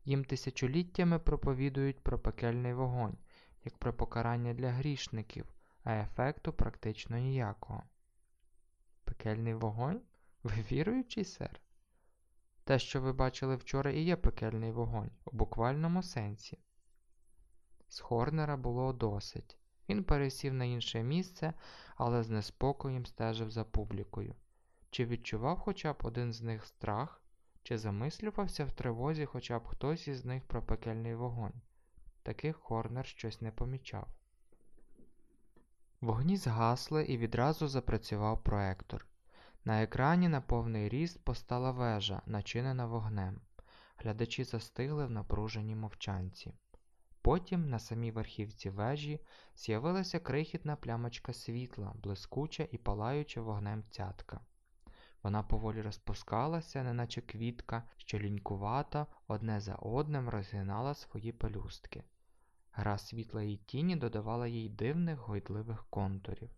Їм тисячоліттями проповідують про пекельний вогонь, як про покарання для грішників, а ефекту практично ніякого. Пекельний вогонь? Ви віруючий, сер? Те, що ви бачили вчора, і є пекельний вогонь у буквальному сенсі. З Хорнера було досить. Він пересів на інше місце, але з неспокоєм стежив за публікою. Чи відчував хоча б один з них страх, чи замислювався в тривозі хоча б хтось із них про пекельний вогонь? Таких Хорнер щось не помічав. Вогні згасли і відразу запрацював проектор. На екрані на повний ріст постала вежа, начинена вогнем. Глядачі застигли в напруженій мовчанці. Потім на самій верхівці вежі з'явилася крихітна плямочка світла, блискуча і палаюча вогнем цятка. Вона поволі розпускалася, неначе квітка, що лінькувато одне за одним розгинала свої пелюстки. Гра світла і тіні додавала їй дивних гойдливих контурів.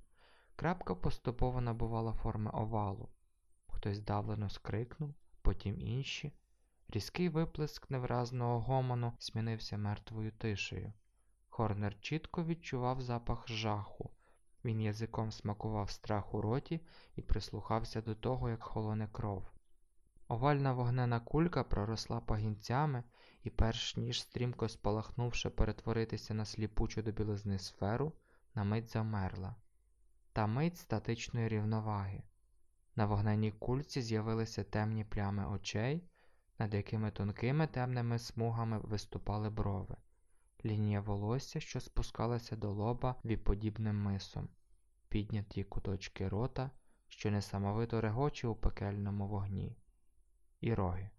Крапка поступово набувала форми овалу. Хтось давлено скрикнув, потім інші. Різкий виплеск невразного гомону змінився мертвою тишею. Хорнер чітко відчував запах жаху. Він язиком смакував страх у роті і прислухався до того, як холоне кров. Овальна вогнена кулька проросла пагінцями і, перш ніж стрімко спалахнувши перетворитися на сліпучу до білизни сферу, на мить замерла. Та мить статичної рівноваги. На вогненій кульці з'явилися темні плями очей, над якими тонкими темними смугами виступали брови, лінія волосся, що спускалася до лоба віподібним мисом, підняті куточки рота, що несамовито регоче у пекельному вогні, і роги.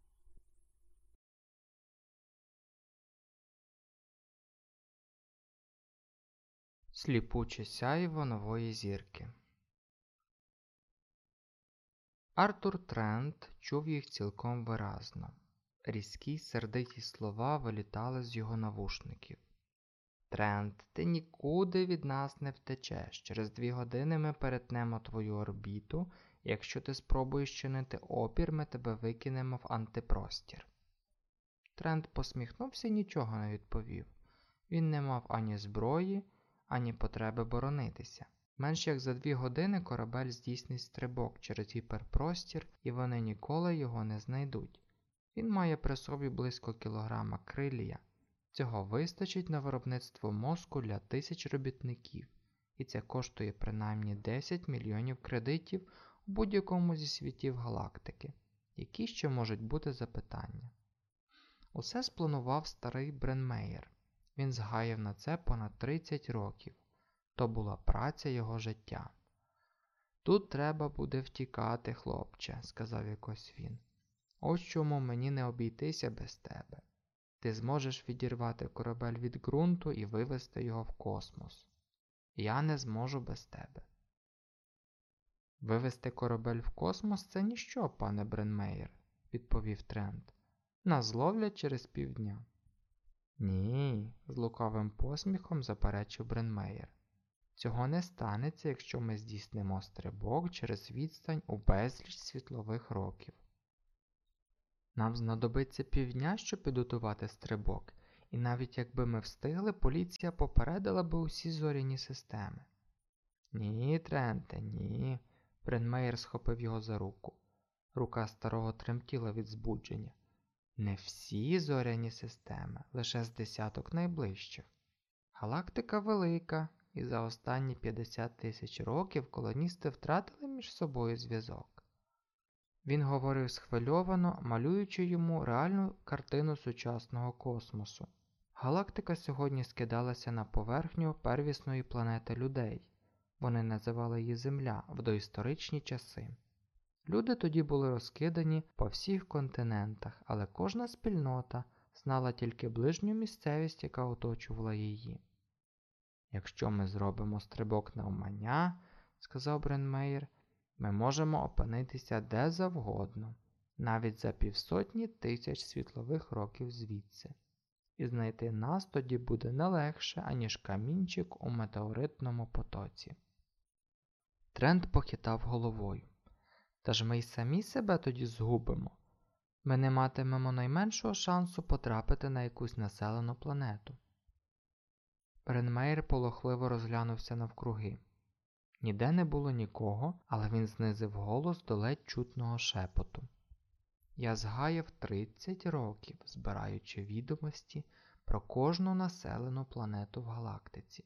Сліпуче сяйво нової зірки. Артур Трент чув їх цілком виразно. Різкі сердиті слова вилітали з його навушників. Трент, ти нікуди від нас не втечеш. Через дві години ми перетнемо твою орбіту, якщо ти спробуєш чинити опір, ми тебе викинемо в антипростір. Трент посміхнувся і нічого не відповів. Він не мав ані зброї, ані потреби боронитися. Менш як за дві години корабель здійснить стрибок через гіперпростір, і вони ніколи його не знайдуть. Він має при собі близько кілограма крилія. Цього вистачить на виробництво мозку для тисяч робітників, і це коштує принаймні 10 мільйонів кредитів у будь-якому зі світів галактики. Які ще можуть бути запитання? Усе спланував старий Бренмеєр. Він згаяв на це понад 30 років. То була праця його життя. Тут треба буде втікати, хлопче, сказав якось він. Ось чому мені не обійтися без тебе. Ти зможеш відірвати корабель від ґрунту і вивести його в космос. Я не зможу без тебе. Вивести корабель в космос це ніщо, пане Бренмеєр, відповів Трент. Нас зловлять через півдня. Ні, з лукавим посміхом заперечив Бренмеєр. Цього не станеться, якщо ми здійснимо стрибок через відстань у безліч світлових років. Нам знадобиться півдня, щоб підготувати стрибок, і навіть якби ми встигли, поліція попередила би усі зоряні системи. Ні, Тренте, ні. Бренмеєр схопив його за руку. Рука старого тремтіла від збудження. Не всі зоряні системи, лише з десяток найближчих. Галактика велика, і за останні 50 тисяч років колоністи втратили між собою зв'язок. Він говорив схвильовано, малюючи йому реальну картину сучасного космосу. Галактика сьогодні скидалася на поверхню первісної планети людей. Вони називали її Земля в доісторичні часи. Люди тоді були розкидані по всіх континентах, але кожна спільнота знала тільки ближню місцевість, яка оточувала її. Якщо ми зробимо стрибок навмання, сказав Бренмейер, ми можемо опинитися де завгодно, навіть за півсотні тисяч світлових років звідси, і знайти нас тоді буде не легше, аніж камінчик у метеоритному потоці. Тренд похитав головою. Та ж ми й самі себе тоді згубимо. Ми не матимемо найменшого шансу потрапити на якусь населену планету. Ренмейр полохливо розглянувся навкруги. Ніде не було нікого, але він знизив голос до ледь чутного шепоту. Я згаяв 30 років, збираючи відомості про кожну населену планету в галактиці.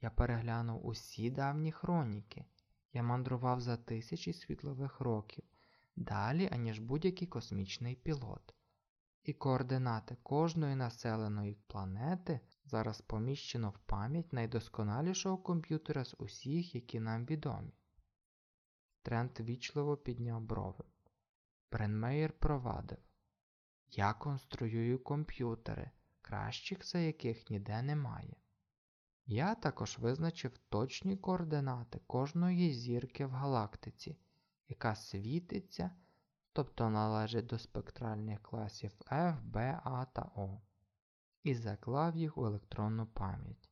Я переглянув усі давні хроніки. Я мандрував за тисячі світлових років, далі, аніж будь-який космічний пілот. І координати кожної населеної планети зараз поміщено в пам'ять найдосконалішого комп'ютера з усіх, які нам відомі. Трент вічливо підняв брови. Бренмейер провадив. Я конструюю комп'ютери, кращих за яких ніде немає. Я також визначив точні координати кожної зірки в галактиці, яка світиться, тобто належить до спектральних класів F, B, A та O, і заклав їх у електронну пам'ять.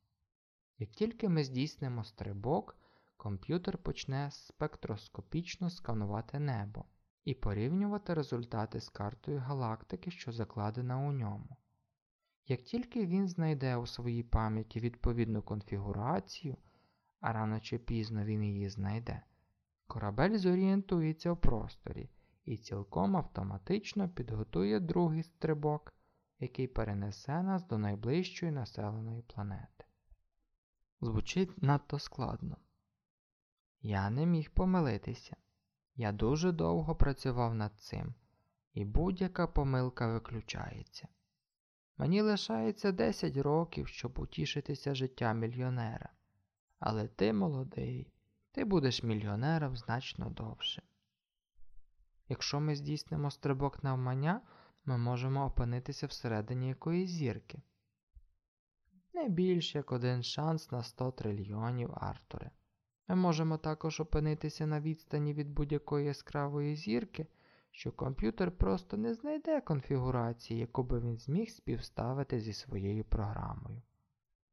Як тільки ми здійснимо стрибок, комп'ютер почне спектроскопічно сканувати небо і порівнювати результати з картою галактики, що закладена у ньому. Як тільки він знайде у своїй пам'яті відповідну конфігурацію, а рано чи пізно він її знайде, корабель зорієнтується в просторі і цілком автоматично підготує другий стрибок, який перенесе нас до найближчої населеної планети. Звучить надто складно. Я не міг помилитися. Я дуже довго працював над цим, і будь-яка помилка виключається. Мені лишається 10 років, щоб утішитися життя мільйонера. Але ти молодий, ти будеш мільйонером значно довше. Якщо ми здійснимо стрибок навмання, ми можемо опинитися всередині якоїсь зірки. Не більш як один шанс на 100 трильйонів Артуре. Ми можемо також опинитися на відстані від будь-якої яскравої зірки, що комп'ютер просто не знайде конфігурації, яку би він зміг співставити зі своєю програмою.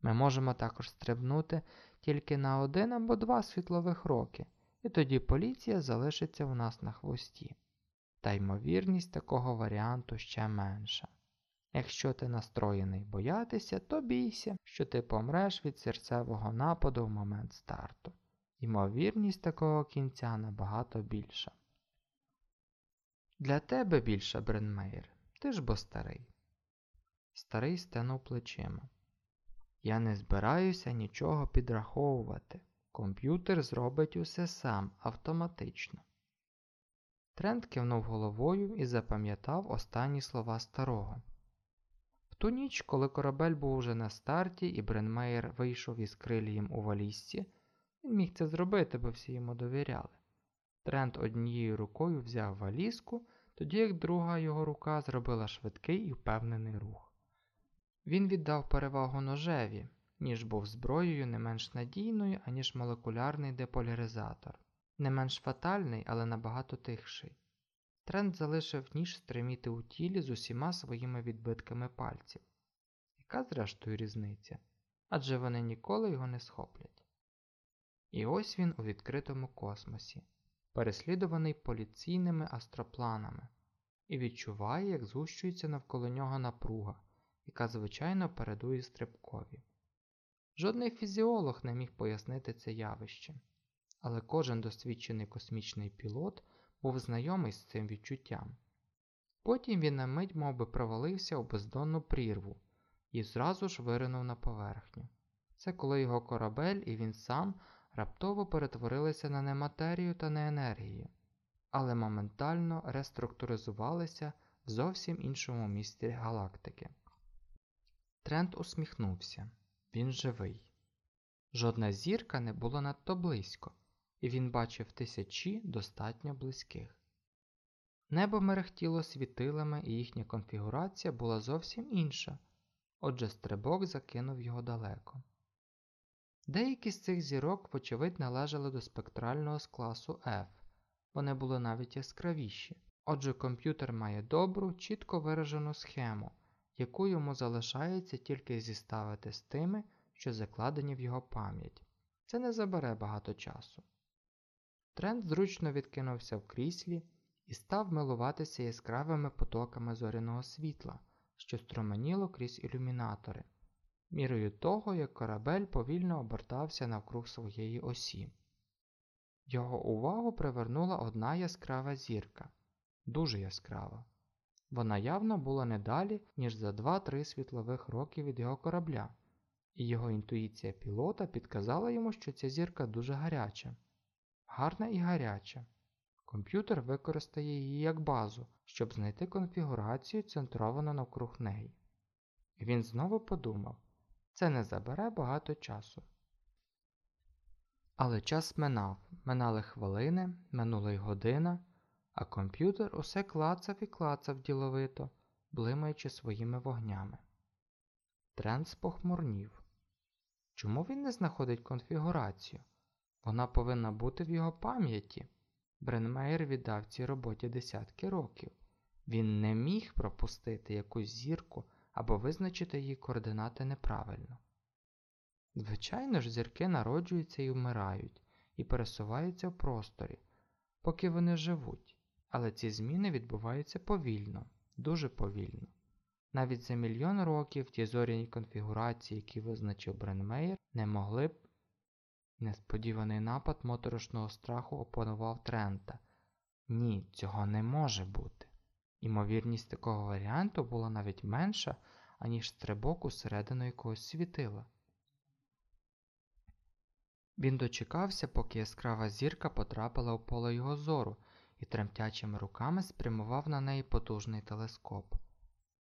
Ми можемо також стрибнути тільки на один або два світлових роки, і тоді поліція залишиться у нас на хвості. Та ймовірність такого варіанту ще менша. Якщо ти настроєний боятися, то бійся, що ти помреш від серцевого нападу в момент старту. Ймовірність такого кінця набагато більша. Для тебе більше, Бренмейр, ти ж бо старий. Старий стенув плечима. Я не збираюся нічого підраховувати. Комп'ютер зробить усе сам автоматично. Трент кивнув головою і запам'ятав останні слова старого. В ту ніч, коли корабель був уже на старті, і Бренмейер вийшов із крилієм у валізці, він міг це зробити, бо всі йому довіряли. Трент однією рукою взяв валізку, тоді як друга його рука зробила швидкий і впевнений рух. Він віддав перевагу ножеві, ніж був зброєю не менш надійною, аніж молекулярний деполяризатор, не менш фатальний, але набагато тихший. Трент залишив ніж стриміти у тілі з усіма своїми відбитками пальців. Яка, зрештою, різниця? Адже вони ніколи його не схоплять. І ось він у відкритому космосі, переслідуваний поліційними астропланами, і відчуває, як згущується навколо нього напруга, яка звичайно передує стрибкові. Жодний фізіолог не міг пояснити це явище, але кожен досвідчений космічний пілот був знайомий з цим відчуттям. Потім він на мить мов би, провалився у бездонну прірву і зразу ж виринув на поверхню. Це коли його корабель і він сам раптово перетворилися на нематерію та не енергію, але моментально реструктуризувалися в зовсім іншому місці галактики. Трент усміхнувся він живий. Жодна зірка не була надто близько, і він бачив тисячі достатньо близьких. Небо мерехтіло світилами, і їхня конфігурація була зовсім інша, отже, стрибок закинув його далеко. Деякі з цих зірок, вочевидь, належали до спектрального з класу F, вони були навіть яскравіші. Отже, комп'ютер має добру, чітко виражену схему, яку йому залишається тільки зіставити з тими, що закладені в його пам'ять. Це не забере багато часу. Тренд зручно відкинувся в кріслі і став милуватися яскравими потоками зоряного світла, що струменіло крізь ілюмінатори мірою того, як корабель повільно обертався навкруг своєї осі. Його увагу привернула одна яскрава зірка, дуже яскрава. Вона явно була не далі, ніж за 2-3 світлових роки від його корабля, і його інтуїція пілота підказала йому, що ця зірка дуже гаряча. Гарна і гаряча. Комп'ютер використає її як базу, щоб знайти конфігурацію, центровану навкруг неї. Він знову подумав, це не забере багато часу. Але час минав, минали хвилини, минула й година, а комп'ютер усе клацав і клацав діловито, блимаючи своїми вогнями. Тренд спохмурнів. Чому він не знаходить конфігурацію? Вона повинна бути в його пам'яті. Бренмейер віддав цій роботі десятки років. Він не міг пропустити якусь зірку або визначити її координати неправильно. Звичайно ж, зірки народжуються і вмирають, і пересуваються в просторі, поки вони живуть, але ці зміни відбуваються повільно, дуже повільно. Навіть за мільйон років ті зоряні конфігурації, які визначив Бренмейер, не могли б. Несподіваний напад моторошного страху опанував Трента. Ні, цього не може бути. Імовірність такого варіанту була навіть менша, аніж стрибок усередину якогось світила. Він дочекався, поки яскрава зірка потрапила в поле його зору і тремтячими руками спрямував на неї потужний телескоп.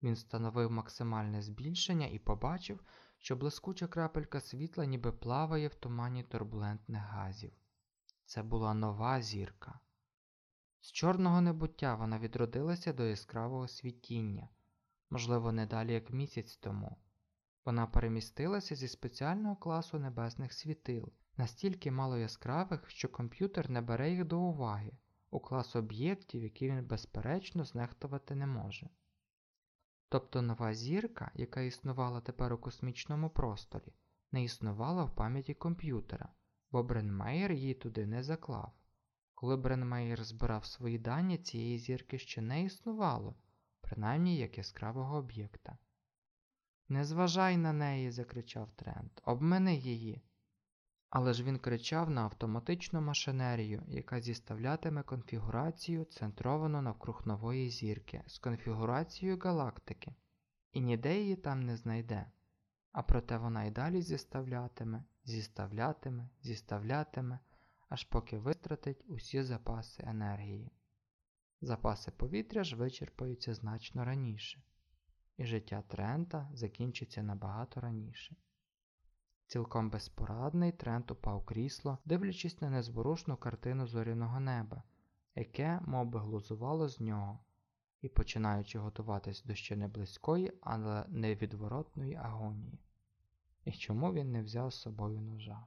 Він встановив максимальне збільшення і побачив, що блискуча крапелька світла ніби плаває в тумані турбулентних газів. Це була нова зірка. З чорного небуття вона відродилася до яскравого світіння, можливо, не далі як місяць тому. Вона перемістилася зі спеціального класу небесних світил, настільки мало яскравих, що комп'ютер не бере їх до уваги у клас об'єктів, які він безперечно знехтувати не може. Тобто нова зірка, яка існувала тепер у космічному просторі, не існувала в пам'яті комп'ютера, бо Бренмейер її туди не заклав. Коли Бренмейер збирав свої дані, цієї зірки ще не існувало, принаймні як яскравого об'єкта. Не зважай на неї, закричав Трент, обмени її. Але ж він кричав на автоматичну машинерію, яка зіставлятиме конфігурацію, центровану навкруг нової зірки, з конфігурацією галактики, і ніде її там не знайде. А проте вона й далі зіставлятиме, зіставлятиме, зіставлятиме, аж поки витратить усі запаси енергії. Запаси повітря ж вичерпаються значно раніше, і життя Трента закінчиться набагато раніше. Цілком безпорадний Трент упав крісло, дивлячись на незворушну картину зоряного неба, яке мов би, глузувало з нього, і починаючи готуватись до ще не близької, але невідворотної агонії. І чому він не взяв з собою ножа?